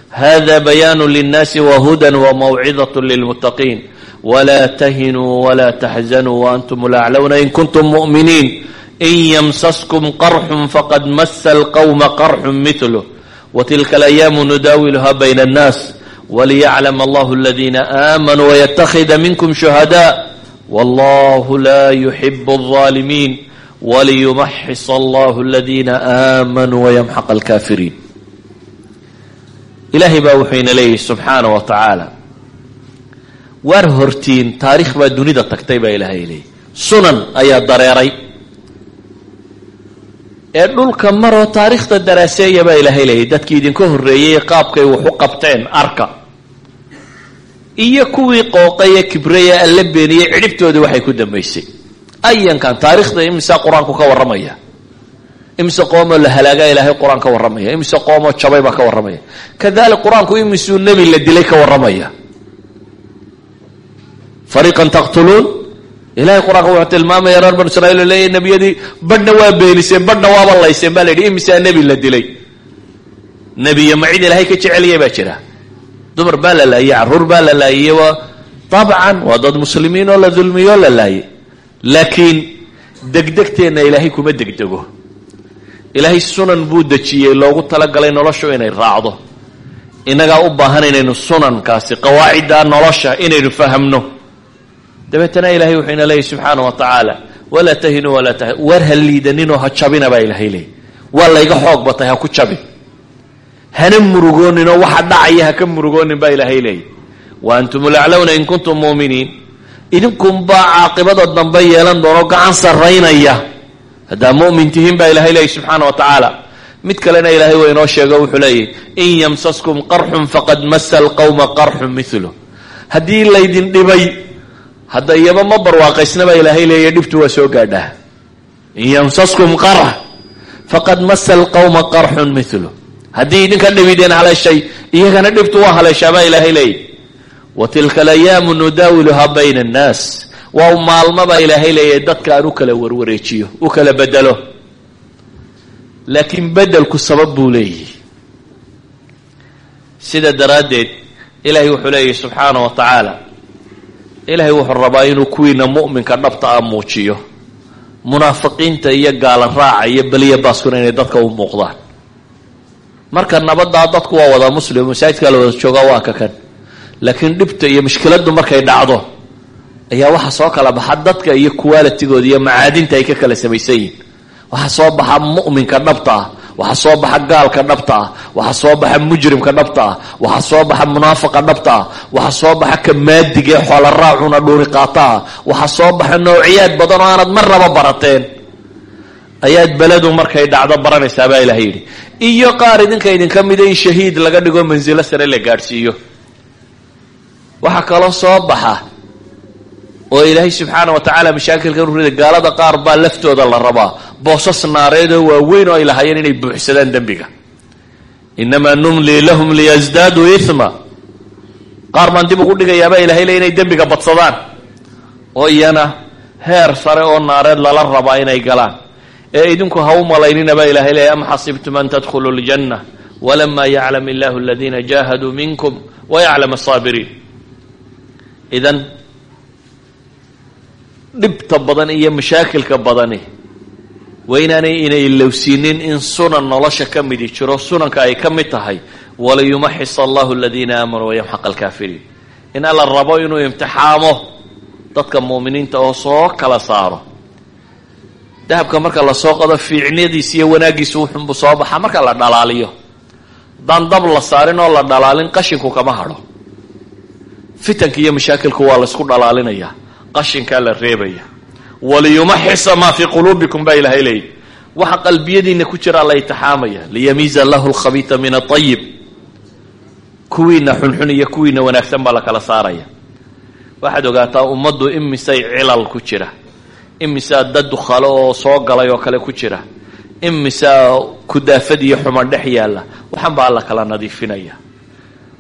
hada bayaanu linnaasi wahudan wamawcidat lilmuttaqiin. Wla tahinuu wla taxzanuu waantum laclowna in kuntum mu'miniin in ymsaskum qarxun faqad masa alqawma qarxun mithluh watilka alayaamu nudaawiluha bayna annaas waliyaclam allahu aladina aamanuu wayatakida minkum shuhada wallahu la yuxibu alظaalimiin waliyumaxis allahu aladina aamanuu wayamxaq alkafiriin ilaahay baa wuxuu ina leeyahy subxaana wa tacaala waar hortiin taarikh baa dunida tagtay baa ilaahay leeyahy sunan ayaa dareeray ee dhulka maroo taariikhda daraaseeya baa ilaahay leeyahy dadkii idinka horreeyey qaabkay wax u qabteen arka. Iyo kuwii qooqaye kibraya alla beeniyey cidhibtoodii waxay ku dambaysay. Ayankan taarikhda imisaa qur'aanku ka warramaya? Imise qoomoo la halaagaa ilaahay qur'aan ka warramaya? Imise qoomoo jabay baa ka warramaya? Kadalik qur'aanku imisuu nebi la dilay ka warramaya? Fariiqan taqtuluun ilahay qur'aanka wuxuu tilmaamaya reer banu israiil oo leeyahy nebiyadii badhna waa beeniseen badhna waaba layseen baa la yidhi. Imisaa nebi la dilay. Nebiya ma cid ilaahay ka jeceliyay baa jira. Dumar baa la laayey carruur baa la laayey waa dabcan waa dad muslimiin oo la dulmiyoo la laayay. Laakiin degdegteenna ilaahay kuma degdego. Ilaahay sunan buu dejiyey loogu talagalay noloshu inay raacdo. Innagaa u baahan inaynu sunankaasi qawaacidda nolosha inaynu fahamno dabeetana ilahay wuxuu ina leeyahy subxaana wa tacaala walaa tahinuu walaa ta waar ha liidaninoo ha jabina baa ilaahay leeyay waa layga xoog batay ha ku jabin. Hana murugooninoo waxa dhacaya ha ka murugoonin baa ilaahay leeyay wa antum laclowna in kuntum mu'miniin. Idinkunbaa caaqibada dambe yeelan doono gacan sarraynaya. Haddaa mu'min tihiin baa ilahay leeyay subxaana wa tacaala. Mid kalena ilaahay waa inoo sheego wuxuu leeyahy in yamsaskum qarxun faqad masa alqawma qarxun milu haddii laydin dhibay hadda iyaba ma barwaaqaysna baa ilaahay leeya dhibtu waa soo gaadhaa. In yamsaskum qarx faqad masa alqawma qarxun milu haddii idinka dhibideen haleeshay iyagana dhibtu waa haleeshaa baa ilaahay leeyay wa tilka alayaamu nudaawiluhaa bayna annaas. Waa maalmo baa ilaahay leeyahy dadka aan u kala warwareejiyo u kala bedelo. Laakiin bedelku sabab buu leeyahy sida daraaddeed ilaahay wuxuu leeyahy subxaana wa tacaala ilaahay wuxuu rabaa inuu kuwiina mu'minka dhabta ah muujiyo. Munaafiqiinta iyo gaala raaca iyo beliya baaskuna inay dadka u muuqdaan. Marka nabadaa dadku waa wada muslim masaajidkaa la wada joogaa waa ka kan. Laakiin dhibta iyo mushkiladdu markay dhacdo ayaa waxaa soo kala baxa dadka iyo qualitigooda iyo macaadinta ay ka kala samaysan yihiin waxaa soo baxa mu'minka dhabta ah waxaa soo baxa gaalka dhabta. Ah waxaa soo baxa mujrimka dhabta. Ah waxaa soo baxa munaafiqa dhabta. Ah waxaa soo baxa ka maadiga ee xoola raacuna dhuuni qaata. Ah waxaa soo baxa noociyaad badan oo aanad marnaba barateen. Ayaad beledu markay dhacdo baranaysaa baa ilahay yidhi. Iyo qaar idinka idinka mida in shahiid laga dhigo mansilo sare la gaadhsiiyo. Waxaa kaloo soo baxa oo ilaahay subxaana wa tacaala mashaakilkan urida gaalada qaar baa laftooda la rabaa. Boosas naareedoo waaweyn oo ay lahaayeen inay buuxsadaan dembiga. Inamaa numlii lahum liyasdaaduu ima qaar baan dib ugu dhigayaaba ilahay le inay dembiga badsadaan. Oo iyana heer sare oo naareed lala rabaa inay galaan. Ee idinku ha u malaynina baa ilahay leey am xasibtum an tadkhuluu ljanna walama yaclam illahu aladiina jaahaduu minkum wayaclam asaabiriin idan dhibta badan iyo mashaakilka badani. Waa inaanay ilowsiinin in sunan nolosha ka midi jiro sunanka ay ka mid tahay waliyumaxis allahu aladiina aamanuu wayamxaq alkaafiriin in alla rabo inuu imtixaamo dadka mu'miniinta oo soo kala saaro. Dahabka marka la soo qado fiicnadiisa iyo wanaaggiisa wuxunbuu soo baxaa marka la dhalaaliyo haddaan dab la saarin oo la dhalaalin qashinku kama hadho. Fitanka iyo mashaakilku waa laysku dhalaalinayaa qashinkaa la reebaya. waliyumaxisa maa fii quluubikum baa ilahay leeyay. waxa qalbiyadiina ku jiraa la itixaamaya liyamiiza lahu lkhabiita min aayib kuwiina xunxun iyo kuwiina wanaagsan baa la kala saaraya. waxaad ogaataa ummaddu imisay cilal ku jira. imisaa dad dukhalo oo soo galay oo kale ku jira. imisaa kudaafad iyo xuman dhex yaalla. waxaan baa la kala nadiifinaya.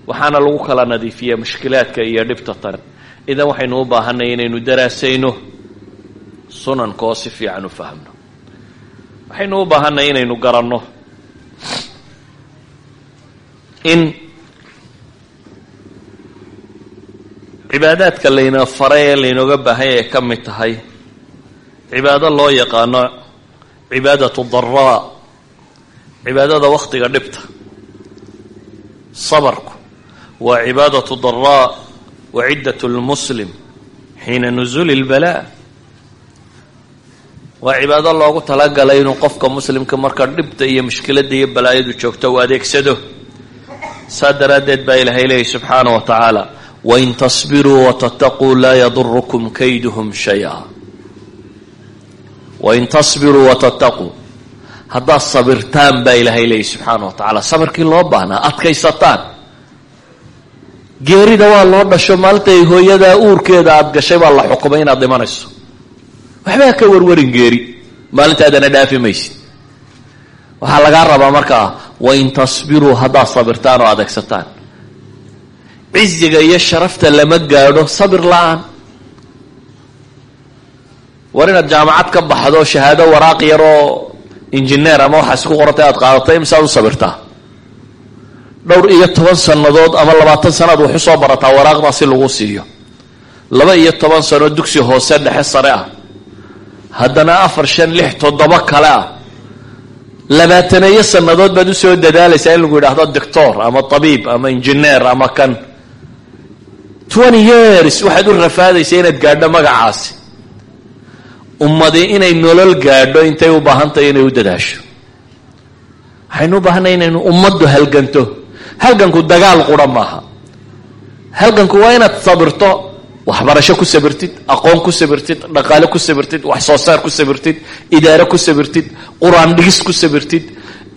waxaana lagu kala nadiifiya mushkilaadka iyo dhibta tan idan waxaynu u baahanay inaynu daraasayno sunanka oo si fiican u fahmno. Waxaynu u baahanay inaynu garanno in cibaadaadka layna faray ee laynooga baahan yahay ka mid tahay cibaado loo yaqaano cibaadatu daraa cibaadada waktiga dhibta. Sabarku waa cibaadatu daraa wa ciddat lmuslim xiina nusuuli lbalaa waa cibaado loogu talagalay inuu qofka muslimka marka dhibta iyo mushkiladda iyo balaayadu joogto uu adeegsado. Saa daraaddeed baa ilaahay leeyahy subxaana wa tacaala wain tasbiruu watataquu laa yadurukum kayduhum shaya. Wain tasbiruu watataquu haddaad sabirtaan baa ilaahay leeyahy subxaana wa tacaala sabirkii loo baahnaa adkaysataan geerida waa loo dhasho maalintay hooyadaa uurkeeda aada gashay baa la xukumay inaad dhimanayso. Waxbaa ka warwarin geeri maalintaadana dhaafi maysid. Waxaa lagaa rabaa markaa wain tasbiruu haddaad sabirtaan oo adegsataan ciziga iyo sharafta lama gaadho sabir la'aan. War inaad jaamacad ka baxdo shahaado waraaq yaroo injineer ama waxaas ku qorantay aad qaadatay imisaad u sabirtaa dhowr iyo toban sannadood ama labaatan sanaad wax u soo barataa waraaqdaa si lagu siiyo. Laba iyo toban sano dugsi hoose dhexe sare ah. Haddana afar shan lix toddoba kale ah. Labaataneeyo sannadood baad u soo dadaalaysaa in lagu yidhaahdo doctor ama tabiib ama injineer ama kan. Twenty years waxaad u rafaadaysa inaad gaadho magacaasi. Ummadi inay nolol gaadho intay u baahan tahay inay u dadaasho. Waxaynu u baahanay inaynu ummaddu halganto halganku dagaal qura maaha. Halganku waa inaad sabirto waxbarasho ku sabirtid aqoon ku sabirtid dhaqaale ku sabirtid wax soo saar ku sabirtid idaare ku sabirtid qur'aan dhigis ku sabirtid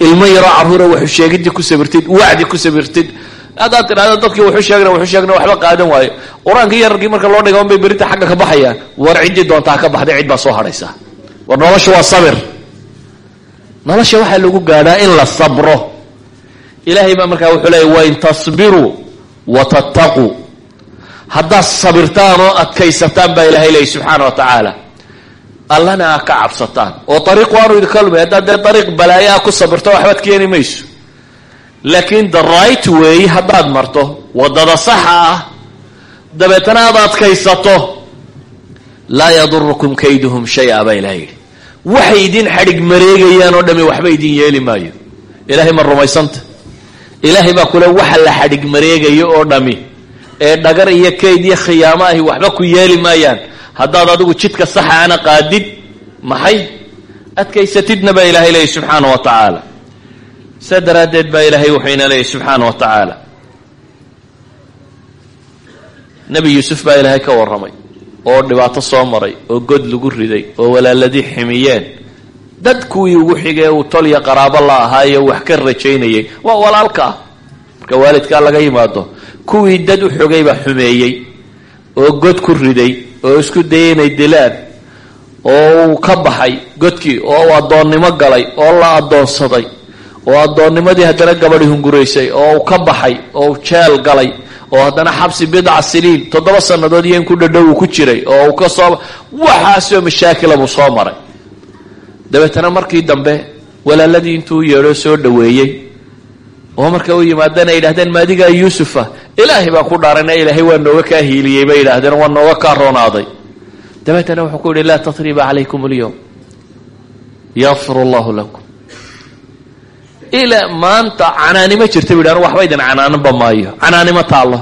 ilmo yaroo carruura waxu sheegidii ku sabirtid wacdi ku sabirtid. Haddaad tidhahdo dadkii wuxuu sheegna wuxuu sheegna waxba qaadan waayo. Qur'aankii yararkii marka loo dhiga unbay berinta xagga ka baxayaan war ciddii doontaa ka baxday cid baa soo hadhaysa. War nolosha waa sabir. Nolosha waxaa lagu gaadhaa in la sabro ilaahay baa markaa wuxuu leeyay wain tasbiruu wa tattaquu haddaad sabirtaan oo adkaysataan baa ilahay leeyay subxaana wa tacaala. Allana aa ka cabsataan. Oo ariiq waanu idinka lumay haddaad dee ariiq balaayo ku sabirto waxbaad keeni mayso. Laakiin the right way haddaad marto waddada saxa ah dabeetana aad adkaysato laa yadurukum kayduhum shay-a baa ilahay yidhi. Waxay idin xadhig mareegayaan oo dhami waxba idin yeeli maayo. Ilaahay ma rumaysanta ilaahay baa kule waxa la xadhig mareegayo oo dhami. Ee dhagar iyo kayd iyo khiyaamo ahi waxba ku yeeli maayaan. Haddaad adigu jidka saxa ana qaadid maxay? Adkaysatidna baa ilaahay leeyahy subxaana wa tacaala. Saa daraaddeed baa ilaahay wuxuu ina leeyahy subxaana wa tacaala. Nebi yuusuf baa ilaahay ka warramay oo dhibaato soo maray oo god lagu riday oo walaaladii ximiyeen dad kuwii ugu xigee uu tolya qaraabo la ahaayo wax ka rajaynayay. Waa walaalka. Ah marka waalidkaa laga yimaado kuwii dad u xogay baa xumeeyey oo god ku riday oo isku dayay inay dilaan oo uu ka baxay godkii oo uu addoonnimo galay oo la addoonsaday oo addoonnimadii haddana gabadhi hunguraysay oo uu ka baxay oo jeel galay oo haddana xabsi bidca siniin toddoba sannadood iyo in ku dhadhow uu ku jiray oo uu ka soo waxaasoo mashaakila buu soo maray dabeetana markii dambe walaaladii intuu yeedho soo dhoweeyey. Oo marka u yimaadana ay yidhahdeen maadigaa yuusufa ilaahay baan ku dhaarana ilaahay waa nooga kaa hiiliyey bay yidhahdeen waa nooga kaa roonaaday. Dabeetana wuxuu ku yihi laa tatriba calaykum alyowm yakfir allahu lakum. Ilaa maanta canaanimo jirta bu yidhahn waxba idin canaananba maayo canaanimo taallo.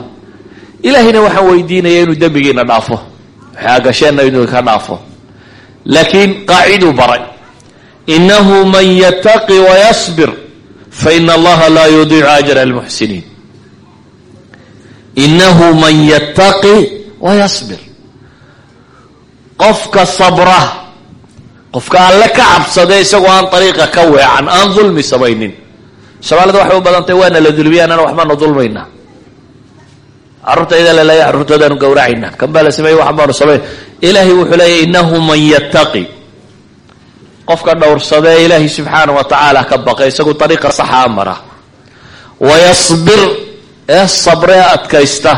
Ilaahayna waxaan weydiinaya inuu dembigiina dhaafo waxaa gasheenna inuu ka dhaafo. Laakiin qaaciduu baray inahu man yataqi wayasbir faina allaha laa yudiicu ajra almuxsiniin inahu man yataqi wayasbir qofka sabra qofka alle ka cabsade isagoo aan ariiqa ka weecan aan dulmi samaynin soomaalida waxay u badantay waana la dulmiya anana waxbaanu dulmaynaa carruurtayda laleeya carruurtoodaanu gawracaynaa kan baa la sameeye waxan baanu samayn ilaahay wuxuu leeya inahu man yataqi qofka dhowrsada ee ilaahay subxaana wa tacaala ka baqay isagu ariiqa saxaa mara. Wayasbir ee sabree adkaysta.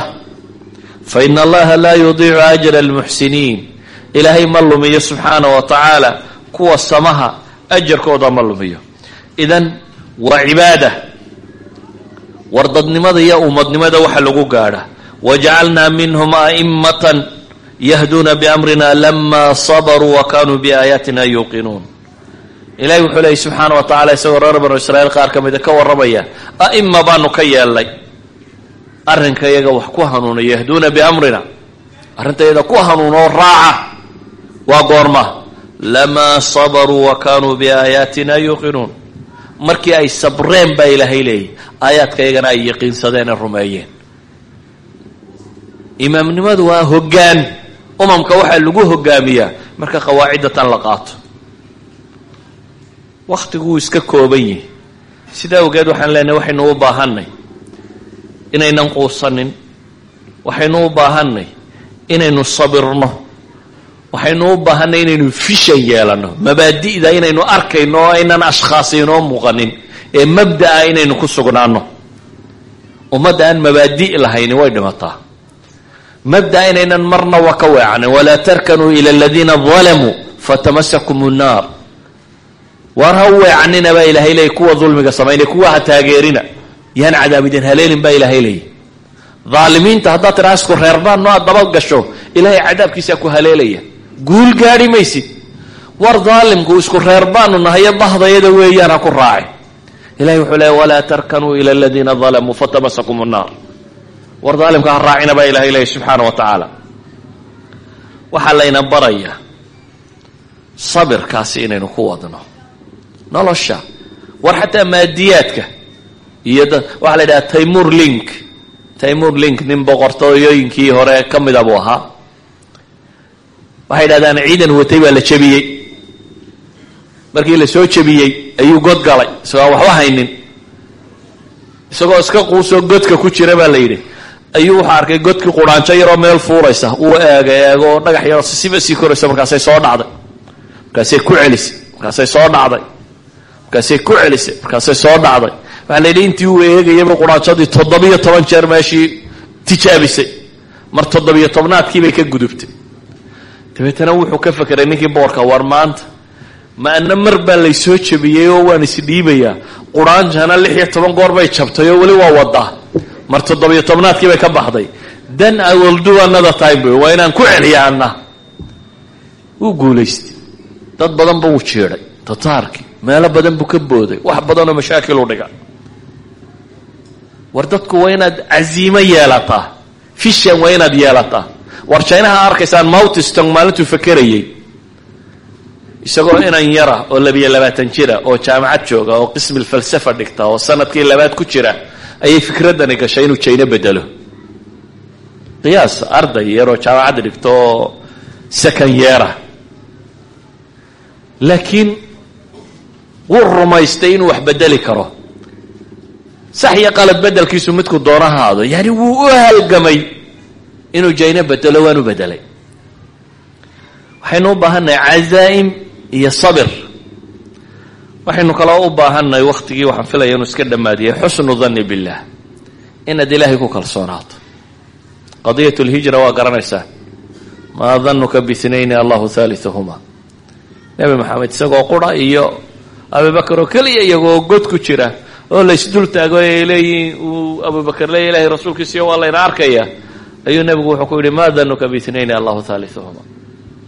Fa ina allaha laa yudiicu ajra almuxsiniin. Ilaahay ma lumiyo subxaana wa tacaala kuwa samaha ajarkooda ma lumiyo. Idan waa cibaada. Wardadnimada iyo ummadnimada waxa lagu gaadha. Wajacalnaa minhum a'immatan yahduuna biamrina lama sabaruu wa kanuu biaayaatina yuuqinuun ilahi wuxuu leeyay subxaana wa tacala isagoo reer banu israiil qaar ka mida ka warramaya a'ima baanu ka yeelnay arrinka iyaga wax ku hanuuna yahduuna biamrina. Arrinta iyada ku hanuunoo raaca waa goorma. Lamaa sabaruu wa kanuu biaayaatina yuuqinuun. Markii ay sabreen baa ilaahay leeyay aayaadka iyagana ay yaqiinsadeen ee rumeeyeen. Imaamnimadu waa hoggaan. Umamka waxaa lagu hogaamiyaa marka qawaacidda tan la qaato wakhtiguu iska kooban yihi sidaa awgeed waxaan leenahay waxaynu u baahannay inaynan quusanin waxaynu u baahannay inaynu sabirno. Waxaynu u baahannay inaynu fishan yeelanno. Mabaadi'da inaynu arkayno oo aynan ashkhaasi inoo muuqanin ee mabda'a inaynu ku sugnaanno. Ummadda aan mabaadi' lahayni way dhimataa. Mabda inaynan marna wa ka weecanin walaa tarkanuu ila aladiina dalamuu fatamasakum nnaar waar ha u weecanina baa ilaahay leeyay kuwa dulmiga samaynaya kuwa ha taageerina. Yaan cadaabidin haleelin baa ilaahay leeyay daalimiinta haddaad tidhaha isku reerbaanno aad daba gasho ilaahay cadaabkiisaa ku haleelaya. Guul gaadhi maysid war daalimku isku reer baanu nahayo bahdayada weeyaan ha ku raaci. Ilahay wuxuu leeya walaa tarkanuu ila aladiina dalamuu fatamasakum nnaar. War daalimka ha raacina baa ilahay leeyay subxaana wa tacaala. Waxaa layna barayaa sabirkaasi inaynu ku wadno nolosha war xataa maadiyaadka iyo waxaa la yidhaha taymur link. Taymur link nin boqortooyooyinkii hore ka mida buu ahaa. Waxay yidhahdaan ciidan watay baa la jebiyey. Markii la soo jebiyey ayuu god galay isagoo waxba haynin. Isagoo iska quusoo godka ku jira baa la yidhi. Ayuu wuxuu arkay godkii quraanjo yaroo meel fuuraysa uu eega eego dhagax yaroo siba sii koraysa markaasay soo dhacday. Markaasay ku celisay markaasay soo dhacday markaasay ku celisay markaasay soo dhacday. Waxaa la yidhi intii uu eegayaba quraanjadii toddobiyo toban jeer meeshii tijaabisay. Mar toddobiyo tobnaadkiibay ka gudubtay. Dabeetana wuxuu ka fekeray ninkii boorka war maanta ma ana mar baa laysoo jebiyey oo waan isdhiibayaa quraanjana lix iyo toban goor bay jabtay oo weli waa wadaa mar toddobiyo tobnaadkii bay ka baxday. Then i will do another time bu waa inaan ku celiya anna. Wuu guulaystay. Dad badan ba wuu jeedhay tataarkii meelo badan buu ka booday. Wax badanoo mashaakilu dhiga war dadku waa inaad casiimo yeelataa. Fishan waa inaad yeelataa. War jaynaha arkaysaan moutiston maalintuu fakerayey isagoo inan yara oo labiyo labaatan jira oo jaamacad jooga oo qismi falsafa dhigta oo sannadkii labaad ku jira ayay fikraddani gashay inuu jayno bedelo qiyaas arday yaroo jaamacadda dhigto oo second yeera laakiin wuu rumaystay inuu wax bedeli karo. Sax iyo qalad bedelkiisu midku doona haado yani wuu u halgamay inuu jayno bedelo waanu bedelay waxaynu u baahannahay cazaa'im iyo sabir. Waxaynu kaloo u baahannahay wakhtigii waxaan filaya inuu iska dhammaadiyay xusnu danni billah inaad ilaahay ku kalsoonaato. Qadiyat lhijra waa garanaysaa maa danuka bihnayni allahu haaliuhuma nebi maxamed isagoo qura iyo abubakar oo keliya iyagoo god ku jira oo laysdul taago ay leeyihiin uu abubakar leeya ilahay rasuulkiisiyo waa layna arkaya ayuu nebigu wuxuu ku yidhi maa danuka bihnayni allahu haaliuhuma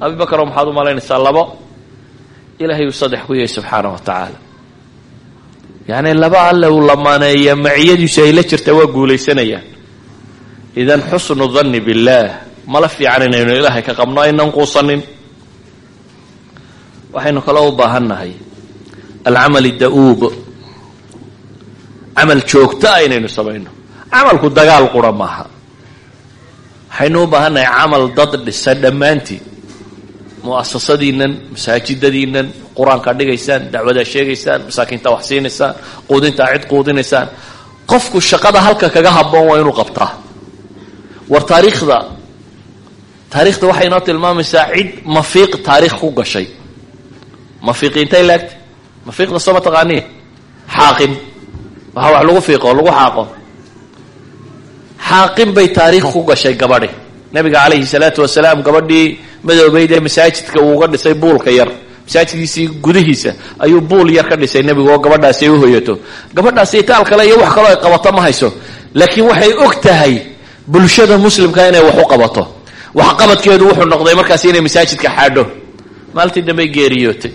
abubakar oo maxaad u malaynaysaa labo ilahay uu saddex ku yahay subxaana wa tacaala. Yacni laba alle uu lamaaneeya maciyadiisu ay la jirtaa waa guulaysanayaan. Idan xusnu danni billaah mala fiican inaynu ilaahay ka qabno aynan quusanin waxaynu kaloo u baahannahay alcamal da'uub camal joogto ah inaynu samayno camalku dagaal qura maaha waxaynu u baahannahay camal dad dhisa dhammaantii mu'asasadiinan masaajidadiinan qur'aanka dhigaysaan dacwadaa sheegaysaan masaakiinta wax siinaysaan quudintaa cid quudinaysaan qofku shaqada halka kaga haboon waa inuu qabtaa war taariikhda taarikhda waxay inoo tilmaamaysaa cid mafiiq taarikh ku gashay mafiiqiintay laagta mafiiqda soo ma taqaaniya xaaqin waxaa wax lagu fiiqo lagu xaaqo xaaqin bay taariikh ku gashay gabadhi nabiga calayhi salaatu wasalaam gabadhii madoobeyd ee masaajidka uuga dhisay buulka yar masaajidkiisii gudihiisa ayuu buul yar ka dhisay nebigu oo gabadhaasi ay u hoyato gabadhaasi itaal kale iyo wax kaloo ay qabato ma hayso laakiin waxay og tahay bulshada muslimka inay wax u qabato waxqabadkeedu wuxuu noqday markaasi inay masaajidka xaadho maalintii dambey geeriyootay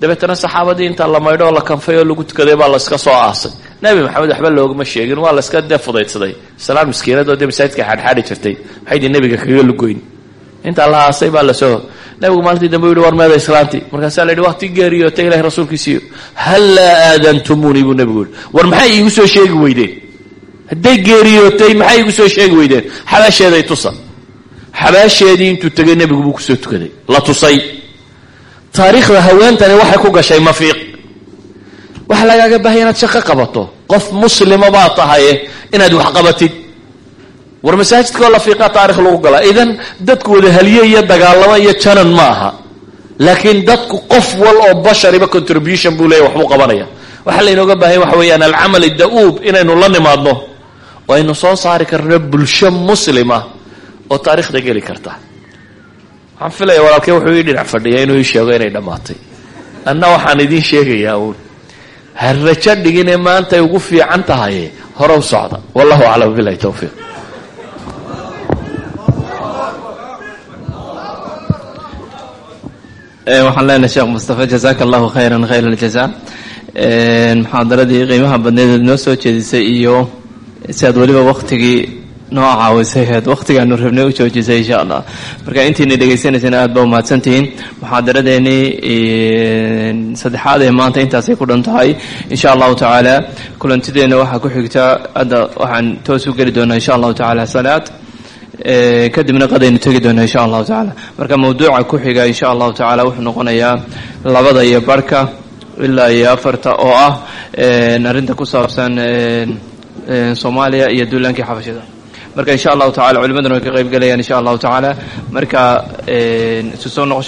dabeetana saxaabadii intaa la maydho oo la kanfay oo lagu tukaday baa layska soo aasay. Nebi maxamed waxba loogama sheegin waa layska dee fudaydsaday. Islaan miskiinadoo dee masaajidka xaadxaadhi jirtay maxaydi nebiga kaga lugoyn intaa la aasay baa la soo nabigu maalintii dambe u yihi war meeda islaantii markaasaa la yidhi waqti geeriyootay ilahi rasuulkiisiiyo hallaa aadantumunii buu nebigu yihi war maxay iigu soo sheegi weydeen? Hadday geeriyootay maxay iigu soo sheegi weydeen? Xabaasheeday tusa xabaasheedii intuu tegay nebigu buu ku soo tukaday. La tusay taariikhda haweentani waxay ku gashay mafiiq. Waxaa lagaaga baahaya inaad shaqo qabato. Qof muslima baa tahaye inaad wax qabatid. War masaajidka oo la fiiqaa taarikh lagu galaa idan dadku wada halye iyo dagaalamo iyo janan ma aha. Laakiin dadku qof wal oo bashariba contribution buu leeya waxbuu qabanaya. Waxaa laynooga baahanya waxa weeyaan alcamal da'uub inaynu la nimaadno. Oo aynu soo saari karno bulsho muslima oo taarikhda geli karta waxaan filaya walaalkey wuxuu ii dhinac fadhiya inuu ii sheego inay dhammaatay anna waxaan idiin sheegayaa uun. Ha rajo maantay ugu fiican tahay horow socda. Wallahu aclam bilahi towfiiq waxaan leenahay sheekh mustafa jazaaka allahu khayran khayr aljaza muxaadaradii qiimaha badneed noo soo jeedisay iyo si aad weliba waktigii noo caawisay aad waktigaanu rabnay u joojisay insha allah marka intiina dhegaysanaysana aad ba umahadsantihiin muxaadaradeenii saddexaad ee maanta intaasay ku dhan tahay insha allahu tacaala kulantideena waxaa ku xigta hadda waxaan toos u geli doonaa insha allahu tacaala salaad kadibna qadaynu tegi doonaa insha allahu tacaala marka mawduuca ku xiga insha allahu tacaala wuxuu noqonayaa labada iyo barhka ilaa iyo afarta oo ah arrinta ku saabsan soomaaliya iyo duulaankii xabashida marka insha allahu tacala culimaduna way ka qayb galayaan insha allahu tacaala marka isu soo noqosho